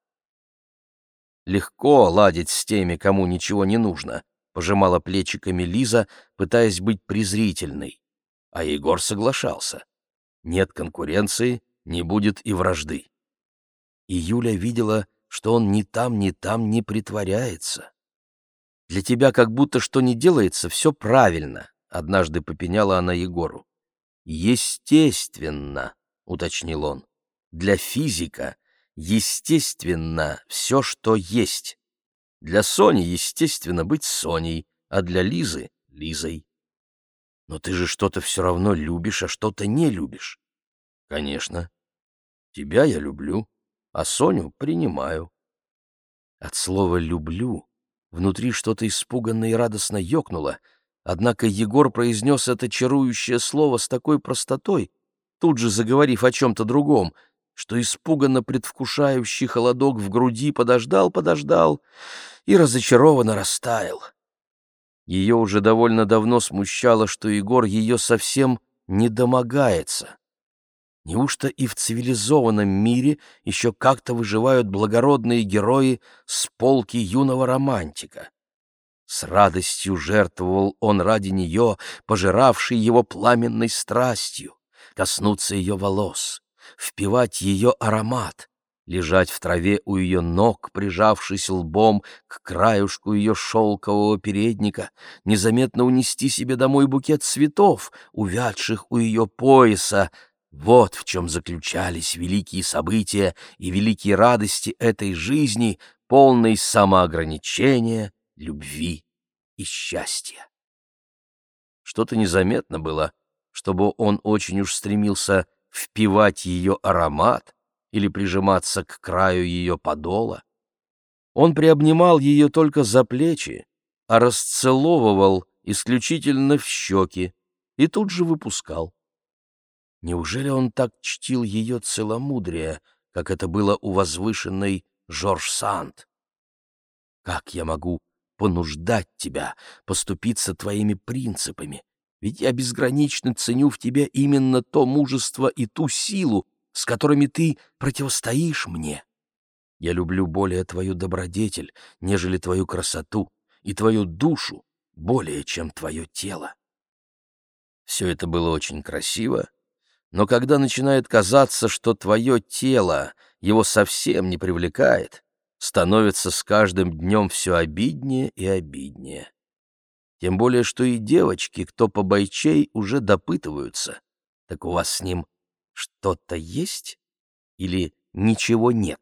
Легко ладить с теми, кому ничего не нужно, пожимала плечиками Лиза, пытаясь быть презрительной. А Егор соглашался. Нет конкуренции, не будет и вражды. И Юля видела, что он ни там, ни там не притворяется. «Для тебя как будто что не делается, все правильно», — однажды попеняла она Егору. «Естественно», — уточнил он. «Для физика естественно все, что есть. Для Сони естественно быть Соней, а для Лизы — Лизой. Но ты же что-то все равно любишь, а что-то не любишь. Конечно. Тебя я люблю, а Соню принимаю. От слова «люблю» внутри что-то испуганно и радостно ёкнуло, однако Егор произнес это чарующее слово с такой простотой, тут же заговорив о чем-то другом, что испуганно предвкушающий холодок в груди подождал-подождал и разочарованно растаял. Ее уже довольно давно смущало, что Егор ее совсем не домогается. Неужто и в цивилизованном мире еще как-то выживают благородные герои с полки юного романтика? С радостью жертвовал он ради нее, пожиравший его пламенной страстью коснуться ее волос, впивать ее аромат, лежать в траве у ее ног, прижавшись лбом к краюшку ее шелкового передника, незаметно унести себе домой букет цветов, увядших у ее пояса. Вот в чем заключались великие события и великие радости этой жизни, полной самоограничения, любви и счастья. Что-то незаметно было чтобы он очень уж стремился впивать ее аромат или прижиматься к краю ее подола. Он приобнимал ее только за плечи, а расцеловывал исключительно в щеки и тут же выпускал. Неужели он так чтил ее целомудрие, как это было у возвышенной Жорж Санд? Как я могу понуждать тебя поступиться твоими принципами? Ведь я безгранично ценю в тебе именно то мужество и ту силу, с которыми ты противостоишь мне. Я люблю более твою добродетель, нежели твою красоту, и твою душу более, чем твое тело. Все это было очень красиво, но когда начинает казаться, что твое тело его совсем не привлекает, становится с каждым днем все обиднее и обиднее. Тем более, что и девочки, кто побойчей, уже допытываются. Так у вас с ним что-то есть или ничего нет?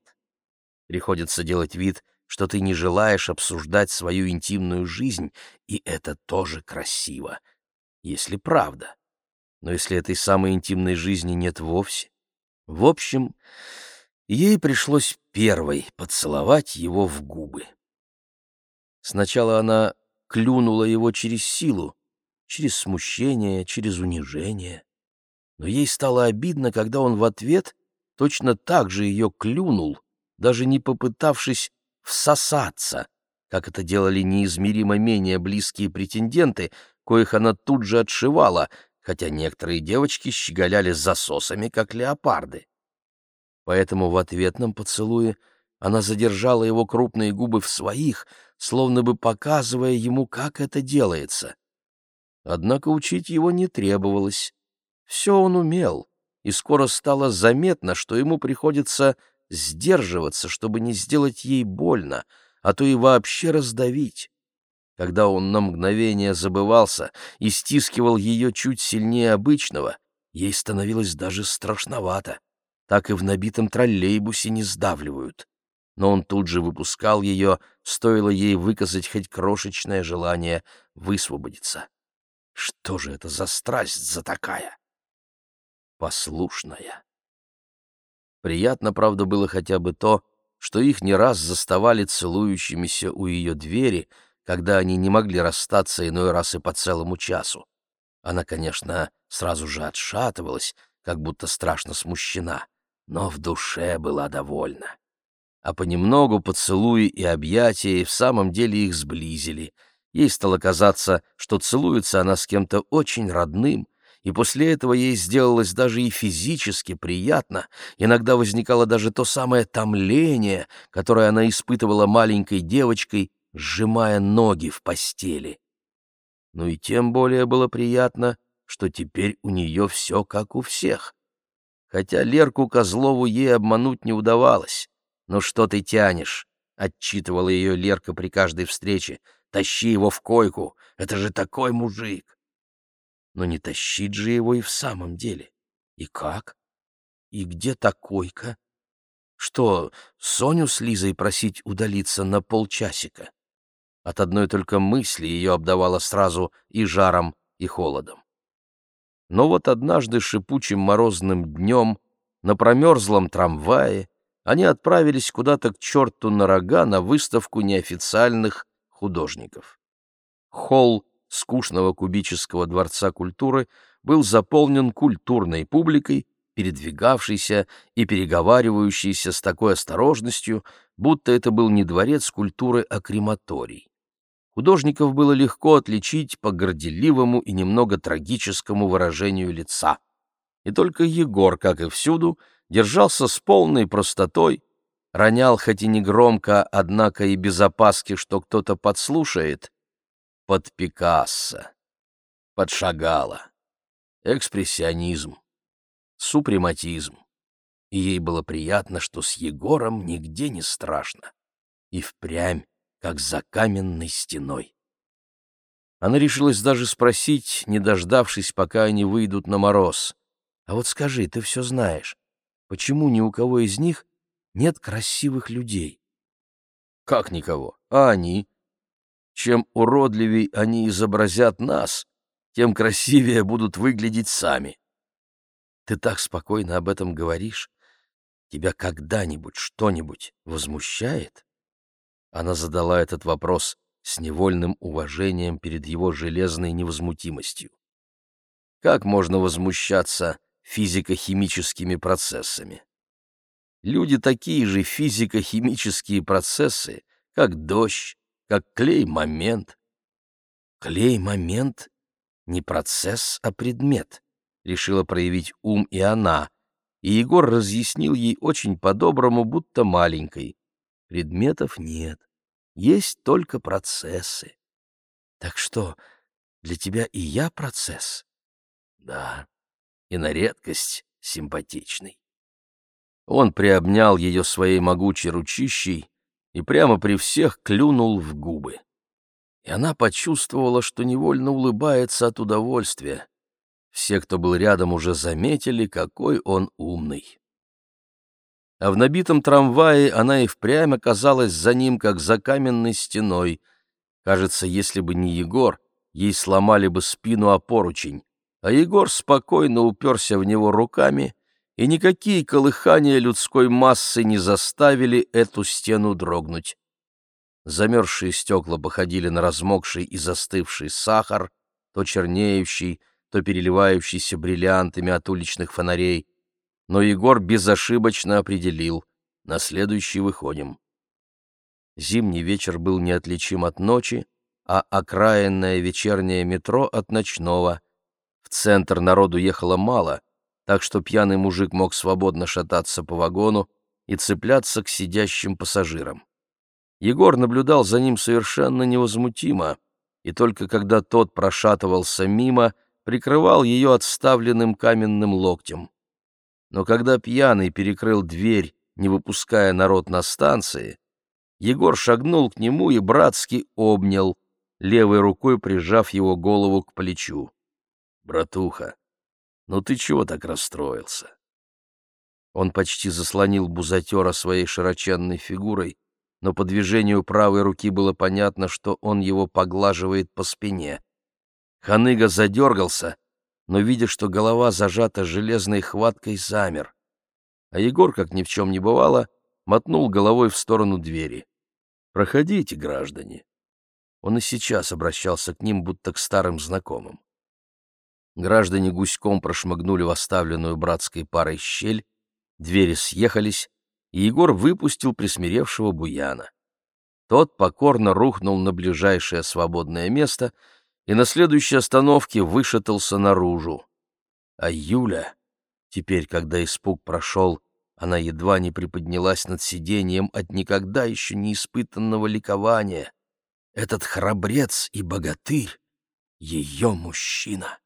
Приходится делать вид, что ты не желаешь обсуждать свою интимную жизнь, и это тоже красиво, если правда. Но если этой самой интимной жизни нет вовсе... В общем, ей пришлось первой поцеловать его в губы. Сначала она клюнула его через силу, через смущение, через унижение. Но ей стало обидно, когда он в ответ точно так же ее клюнул, даже не попытавшись всосаться, как это делали неизмеримо менее близкие претенденты, коих она тут же отшивала, хотя некоторые девочки щеголяли засосами, как леопарды. Поэтому в ответном поцелуе она задержала его крупные губы в своих, словно бы показывая ему, как это делается. Однако учить его не требовалось. Все он умел, и скоро стало заметно, что ему приходится сдерживаться, чтобы не сделать ей больно, а то и вообще раздавить. Когда он на мгновение забывался и стискивал ее чуть сильнее обычного, ей становилось даже страшновато. Так и в набитом троллейбусе не сдавливают. Но он тут же выпускал ее, стоило ей выказать хоть крошечное желание высвободиться. Что же это за страсть за такая? Послушная. Приятно, правда, было хотя бы то, что их не раз заставали целующимися у ее двери, когда они не могли расстаться иной раз и по целому часу. Она, конечно, сразу же отшатывалась, как будто страшно смущена, но в душе была довольна. А понемногу поцелуи и объятия в самом деле их сблизили. Ей стало казаться, что целуется она с кем-то очень родным, и после этого ей сделалось даже и физически приятно, иногда возникало даже то самое томление, которое она испытывала маленькой девочкой, сжимая ноги в постели. Ну и тем более было приятно, что теперь у нее все как у всех. Хотя Лерку Козлову ей обмануть не удавалось. «Ну что ты тянешь?» — отчитывала ее Лерка при каждой встрече. «Тащи его в койку! Это же такой мужик!» Но не тащить же его и в самом деле. И как? И где такой-ка? Что, Соню с Лизой просить удалиться на полчасика? От одной только мысли ее обдавало сразу и жаром, и холодом. Но вот однажды шипучим морозным днем на промерзлом трамвае они отправились куда-то к черту на рога на выставку неофициальных художников. Холл скучного кубического дворца культуры был заполнен культурной публикой, передвигавшейся и переговаривающейся с такой осторожностью, будто это был не дворец культуры, а крематорий. Художников было легко отличить по горделивому и немного трагическому выражению лица. И только Егор, как и всюду, держался с полной простотой, ронял хоть и не громко, однако и без опаски, что кто-то подслушает, под Пикассо, под Шагала, экспрессионизм, супрематизм. И ей было приятно, что с Егором нигде не страшно. И впрямь, как за каменной стеной. Она решилась даже спросить, не дождавшись, пока они выйдут на мороз. «А вот скажи, ты все знаешь, почему ни у кого из них нет красивых людей?» «Как никого? А они?» Чем уродливей они изобразят нас, тем красивее будут выглядеть сами. Ты так спокойно об этом говоришь. Тебя когда-нибудь что-нибудь возмущает? Она задала этот вопрос с невольным уважением перед его железной невозмутимостью. Как можно возмущаться физико-химическими процессами. Люди такие же физико-химические процессы, как дождь, как клей-момент. Клей-момент — не процесс, а предмет, решила проявить ум и она, и Егор разъяснил ей очень по-доброму, будто маленькой. Предметов нет, есть только процессы. Так что, для тебя и я процесс? Да, и на редкость симпатичный. Он приобнял ее своей могучей ручищей и прямо при всех клюнул в губы. И она почувствовала, что невольно улыбается от удовольствия. Все, кто был рядом, уже заметили, какой он умный. А в набитом трамвае она и впрямь оказалась за ним, как за каменной стеной. Кажется, если бы не Егор, ей сломали бы спину о поручень, а Егор спокойно уперся в него руками, и никакие колыхания людской массы не заставили эту стену дрогнуть. Замерзшие стекла походили на размокший и застывший сахар, то чернеющий, то переливающийся бриллиантами от уличных фонарей, но Егор безошибочно определил — на следующий выходим. Зимний вечер был неотличим от ночи, а окраинное вечернее метро от ночного. В центр народу ехало мало, так что пьяный мужик мог свободно шататься по вагону и цепляться к сидящим пассажирам. Егор наблюдал за ним совершенно невозмутимо, и только когда тот прошатывался мимо, прикрывал ее отставленным каменным локтем. Но когда пьяный перекрыл дверь, не выпуская народ на станции, Егор шагнул к нему и братски обнял, левой рукой прижав его голову к плечу. «Братуха, ну ты чего так расстроился?» Он почти заслонил бузатера своей широченной фигурой, но по движению правой руки было понятно, что он его поглаживает по спине. Ханыга задергался, но, видя, что голова зажата железной хваткой, замер. А Егор, как ни в чем не бывало, мотнул головой в сторону двери. «Проходите, граждане». Он и сейчас обращался к ним, будто к старым знакомым. Граждане гуськом прошмыгнули в оставленную братской парой щель, двери съехались, и Егор выпустил присмиревшего буяна. Тот покорно рухнул на ближайшее свободное место — и на следующей остановке вышатался наружу. А Юля, теперь, когда испуг прошел, она едва не приподнялась над сиденьем от никогда еще не испытанного ликования. Этот храбрец и богатырь — ее мужчина,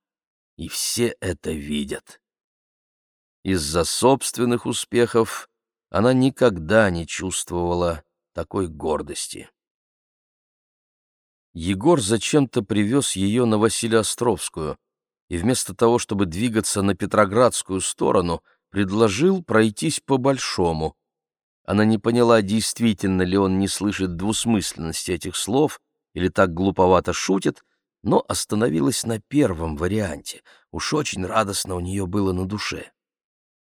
и все это видят. Из-за собственных успехов она никогда не чувствовала такой гордости. Егор зачем-то привез ее на Василиостровскую и вместо того, чтобы двигаться на Петроградскую сторону, предложил пройтись по-большому. Она не поняла, действительно ли он не слышит двусмысленности этих слов или так глуповато шутит, но остановилась на первом варианте. Уж очень радостно у нее было на душе.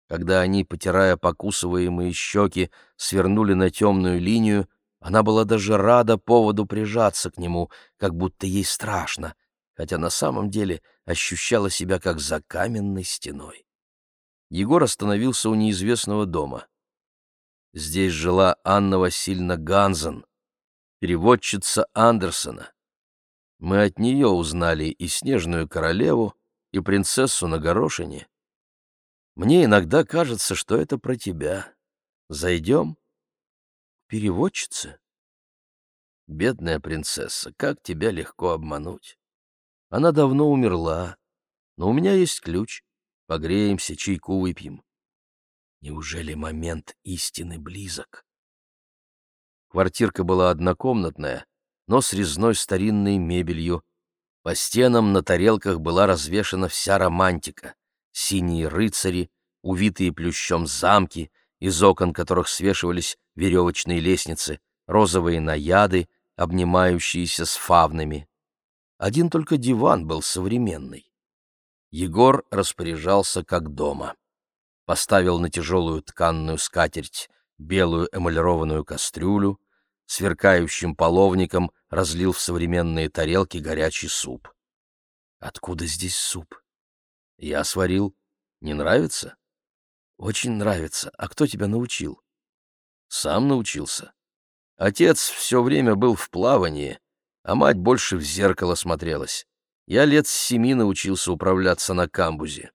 Когда они, потирая покусываемые щеки, свернули на темную линию, она была даже рада поводу прижаться к нему, как будто ей страшно, хотя на самом деле ощущала себя как за каменной стеной. Егор остановился у неизвестного дома. Здесь жила Анна Васильевна Ганзен, переводчица Андерсона. Мы от нее узнали и Снежную королеву, и принцессу на горошине. Мне иногда кажется, что это про тебя. Зайдем?» переводчица? Бедная принцесса, как тебя легко обмануть. Она давно умерла, но у меня есть ключ. Погреемся, чайку выпьем. Неужели момент истины близок? Квартирка была однокомнатная, но с резной старинной мебелью. По стенам на тарелках была развешана вся романтика. Синие рыцари, увитые плющом замки, из окон которых свешивались веревочные лестницы, розовые наяды, обнимающиеся с фавнами. Один только диван был современный. Егор распоряжался как дома. Поставил на тяжелую тканную скатерть белую эмалированную кастрюлю, сверкающим половником разлил в современные тарелки горячий суп. Откуда здесь суп? Я сварил. Не нравится? Очень нравится. А кто тебя научил? Сам научился. Отец все время был в плавании, а мать больше в зеркало смотрелась. Я лет с семи научился управляться на камбузе.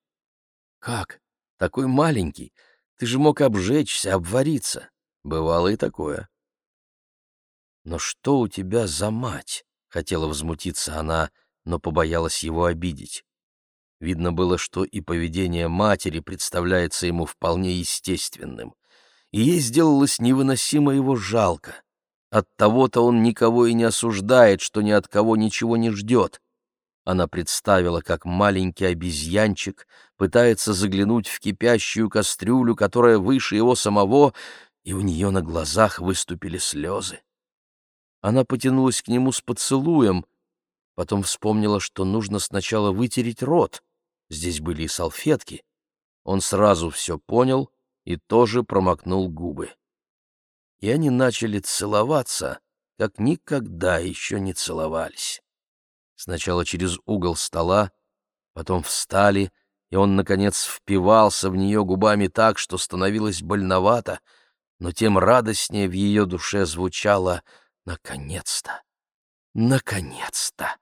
Как? Такой маленький. Ты же мог обжечься, обвариться. Бывало и такое. Но что у тебя за мать? Хотела возмутиться она, но побоялась его обидеть. Видно было, что и поведение матери представляется ему вполне естественным. И ей сделалось невыносимо его жалко. От того-то он никого и не осуждает, что ни от кого ничего не ждет. Она представила, как маленький обезьянчик пытается заглянуть в кипящую кастрюлю, которая выше его самого, и у нее на глазах выступили слезы. Она потянулась к нему с поцелуем, потом вспомнила, что нужно сначала вытереть рот. Здесь были и салфетки. Он сразу все понял и тоже промокнул губы и они начали целоваться, как никогда еще не целовались. Сначала через угол стола, потом встали, и он, наконец, впивался в нее губами так, что становилось больновато, но тем радостнее в ее душе звучало «наконец-то! Наконец-то!»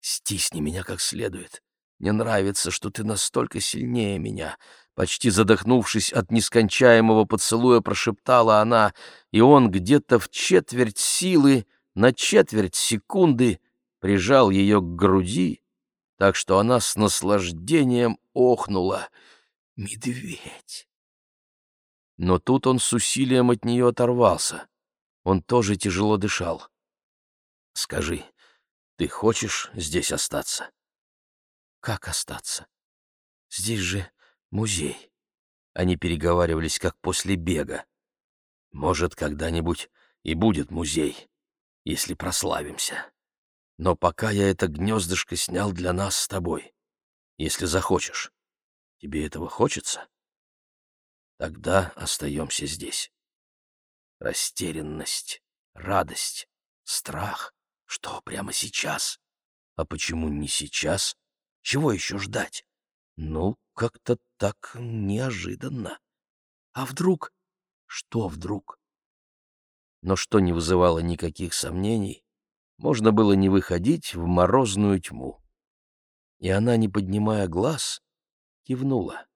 «Стисни меня как следует. Мне нравится, что ты настолько сильнее меня. Почти задохнувшись от нескончаемого поцелуя, прошептала она, и он где-то в четверть силы, на четверть секунды прижал ее к груди, так что она с наслаждением охнула. «Медведь!» Но тут он с усилием от нее оторвался. Он тоже тяжело дышал. «Скажи, ты хочешь здесь остаться?» «Как остаться? Здесь же Музей. Они переговаривались, как после бега. Может, когда-нибудь и будет музей, если прославимся. Но пока я это гнездышко снял для нас с тобой. Если захочешь. Тебе этого хочется? Тогда остаемся здесь. Растерянность, радость, страх. Что, прямо сейчас? А почему не сейчас? Чего еще ждать? Ну, как-то так неожиданно. А вдруг? Что вдруг? Но что не вызывало никаких сомнений, можно было не выходить в морозную тьму. И она, не поднимая глаз, кивнула,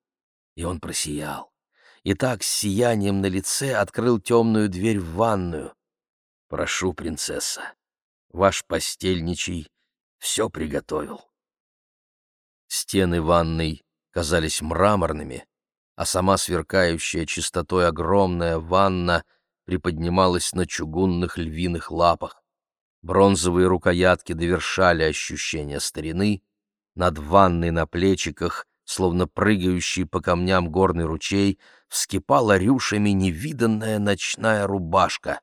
и он просиял. И так с сиянием на лице открыл темную дверь в ванную. «Прошу, принцесса, ваш постельничий все приготовил». Стены ванной казались мраморными, а сама сверкающая чистотой огромная ванна приподнималась на чугунных львиных лапах. Бронзовые рукоятки довершали ощущение старины, над ванной на плечиках, словно прыгающий по камням горный ручей, вскипала рюшами невиданная ночная рубашка.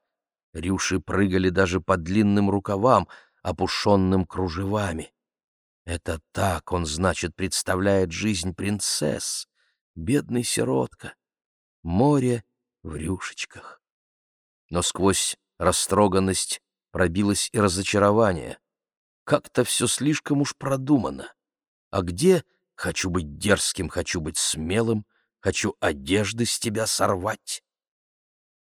Рюши прыгали даже по длинным рукавам, опушенным кружевами. Это так он, значит, представляет жизнь принцесс, бедный сиротка, море в рюшечках. Но сквозь растроганность пробилось и разочарование. Как-то все слишком уж продумано. А где «хочу быть дерзким, хочу быть смелым, хочу одежды с тебя сорвать»?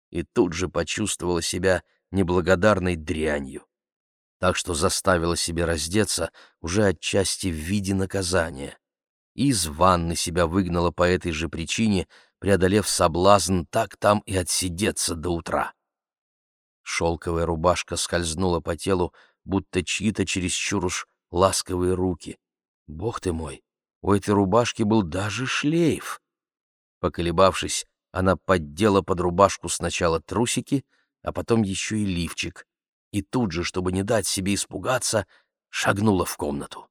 И тут же почувствовала себя неблагодарной дрянью так что заставила себе раздеться уже отчасти в виде наказания. Из ванны себя выгнала по этой же причине, преодолев соблазн так там и отсидеться до утра. Шелковая рубашка скользнула по телу, будто чьи-то чересчур уж ласковые руки. Бог ты мой, у этой рубашки был даже шлейф. Поколебавшись, она поддела под рубашку сначала трусики, а потом еще и лифчик и тут же, чтобы не дать себе испугаться, шагнула в комнату.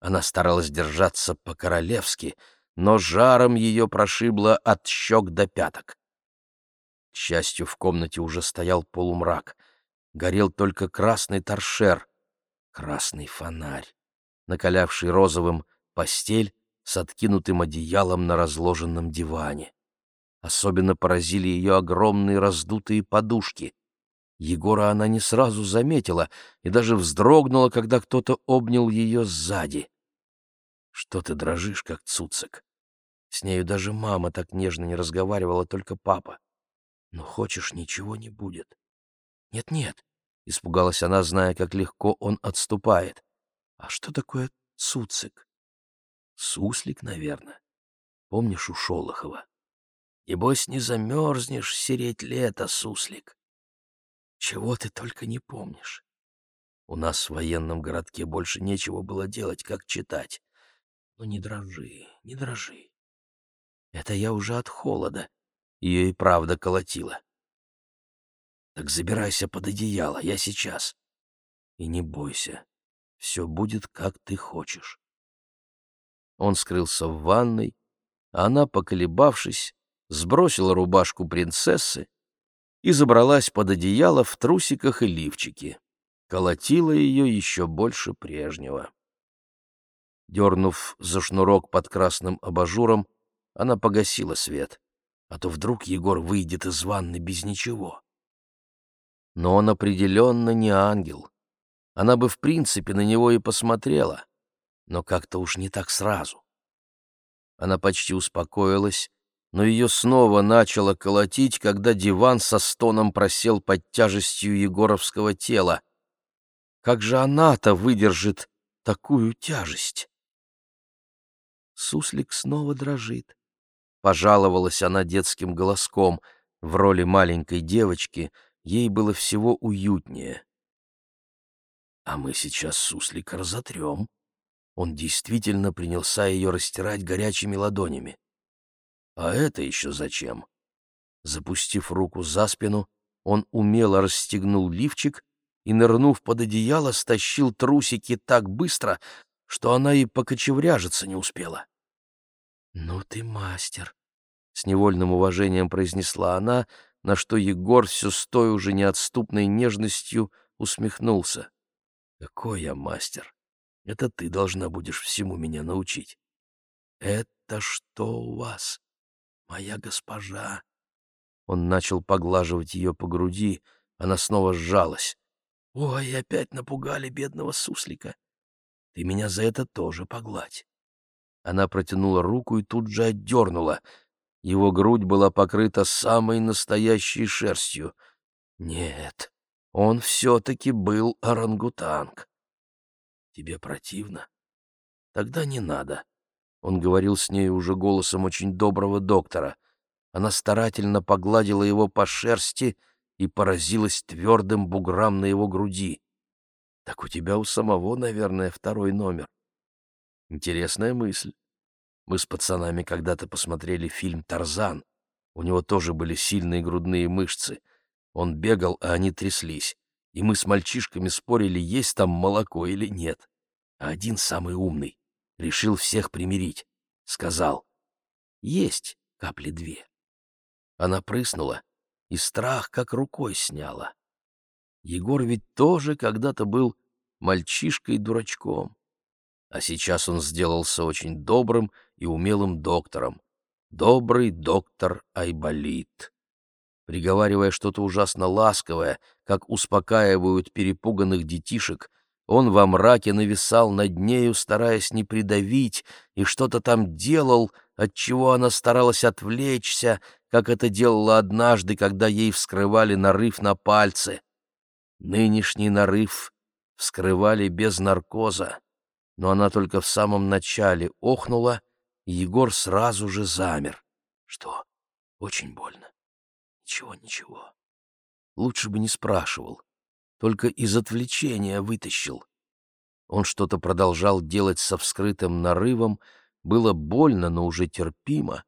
Она старалась держаться по-королевски, но жаром ее прошибло от щек до пяток. К счастью, в комнате уже стоял полумрак. Горел только красный торшер, красный фонарь, накалявший розовым постель с откинутым одеялом на разложенном диване. Особенно поразили ее огромные раздутые подушки — Егора она не сразу заметила и даже вздрогнула, когда кто-то обнял ее сзади. Что ты дрожишь, как цуцик? С нею даже мама так нежно не разговаривала, только папа. Но хочешь, ничего не будет. Нет-нет, испугалась она, зная, как легко он отступает. А что такое цуцик? Суслик, наверное. Помнишь у Шолохова? Небось, не замерзнешь сереть лето, суслик. Чего ты только не помнишь. У нас в военном городке больше нечего было делать, как читать. Но не дрожи, не дрожи. Это я уже от холода. Ее и правда колотило. Так забирайся под одеяло, я сейчас. И не бойся, все будет, как ты хочешь. Он скрылся в ванной, а она, поколебавшись, сбросила рубашку принцессы и забралась под одеяло в трусиках и лифчике. Колотила ее еще больше прежнего. Дернув за шнурок под красным абажуром, она погасила свет, а то вдруг Егор выйдет из ванны без ничего. Но он определенно не ангел. Она бы в принципе на него и посмотрела, но как-то уж не так сразу. Она почти успокоилась, но ее снова начало колотить, когда диван со стоном просел под тяжестью егоровского тела. Как же она-то выдержит такую тяжесть? Суслик снова дрожит. Пожаловалась она детским голоском. В роли маленькой девочки ей было всего уютнее. А мы сейчас суслика разотрем. Он действительно принялся ее растирать горячими ладонями. А это еще зачем? Запустив руку за спину, он умело расстегнул лифчик и, нырнув под одеяло, стащил трусики так быстро, что она и покочевряжиться не успела. «Ну ты мастер!» — с невольным уважением произнесла она, на что Егор все с той уже неотступной нежностью усмехнулся. «Какой я мастер! Это ты должна будешь всему меня научить!» «Это что у вас, моя госпожа?» Он начал поглаживать ее по груди, она снова сжалась. «Ой, опять напугали бедного суслика. Ты меня за это тоже погладь». Она протянула руку и тут же отдернула. Его грудь была покрыта самой настоящей шерстью. Нет, он все-таки был орангутанг. Тебе противно? Тогда не надо. Он говорил с ней уже голосом очень доброго доктора. Она старательно погладила его по шерсти и поразилась твердым буграм на его груди. Так у тебя у самого, наверное, второй номер. Интересная мысль. Мы с пацанами когда-то посмотрели фильм «Тарзан». У него тоже были сильные грудные мышцы. Он бегал, а они тряслись. И мы с мальчишками спорили, есть там молоко или нет. А один самый умный решил всех примирить. Сказал, есть капли две. Она прыснула, и страх как рукой сняла. Егор ведь тоже когда-то был мальчишкой-дурачком. А сейчас он сделался очень добрым и умелым доктором. Добрый доктор Айболит. Приговаривая что-то ужасно ласковое, как успокаивают перепуганных детишек, он во мраке нависал над нею, стараясь не придавить, и что-то там делал, от чего она старалась отвлечься, как это делала однажды, когда ей вскрывали нарыв на пальце. Нынешний нарыв вскрывали без наркоза, но она только в самом начале охнула, и Егор сразу же замер. Что? Очень больно. Ничего, ничего. Лучше бы не спрашивал, только из отвлечения вытащил. Он что-то продолжал делать со вскрытым нарывом, было больно, но уже терпимо,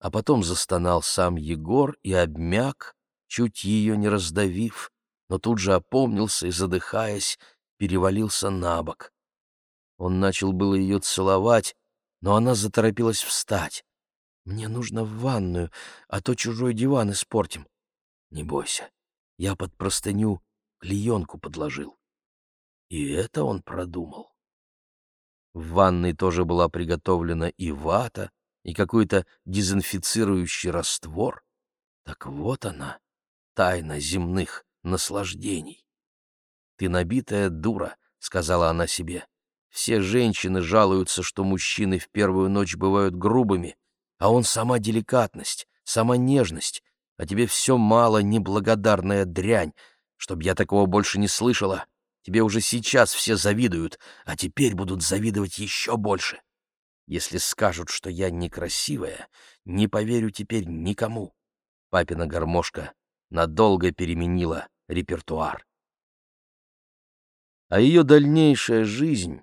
а потом застонал сам Егор и обмяк, чуть ее не раздавив но тут же опомнился и, задыхаясь, перевалился на бок. Он начал было ее целовать, но она заторопилась встать. «Мне нужно в ванную, а то чужой диван испортим». «Не бойся, я под простыню клеенку подложил». И это он продумал. В ванной тоже была приготовлена и вата, и какой-то дезинфицирующий раствор. Так вот она, тайна земных наслаждений. «Ты набитая дура», — сказала она себе. Все женщины жалуются, что мужчины в первую ночь бывают грубыми, а он сама деликатность, сама нежность, а тебе все мало, неблагодарная дрянь, чтоб я такого больше не слышала. Тебе уже сейчас все завидуют, а теперь будут завидовать еще больше. Если скажут, что я некрасивая, не поверю теперь никому. Папина гармошка надолго переменила репертуар. А ее дальнейшая жизнь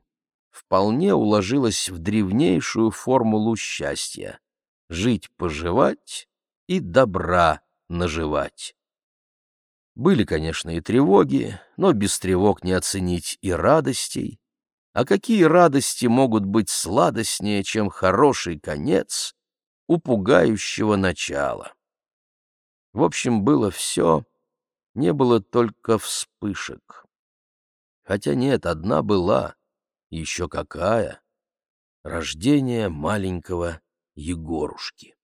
вполне уложилась в древнейшую формулу счастья — жить-поживать и добра наживать. Были, конечно, и тревоги, но без тревог не оценить и радостей. А какие радости могут быть сладостнее, чем хороший конец у пугающего начала? В общем, было все, не было только вспышек. Хотя нет, одна была, еще какая — рождение маленького Егорушки.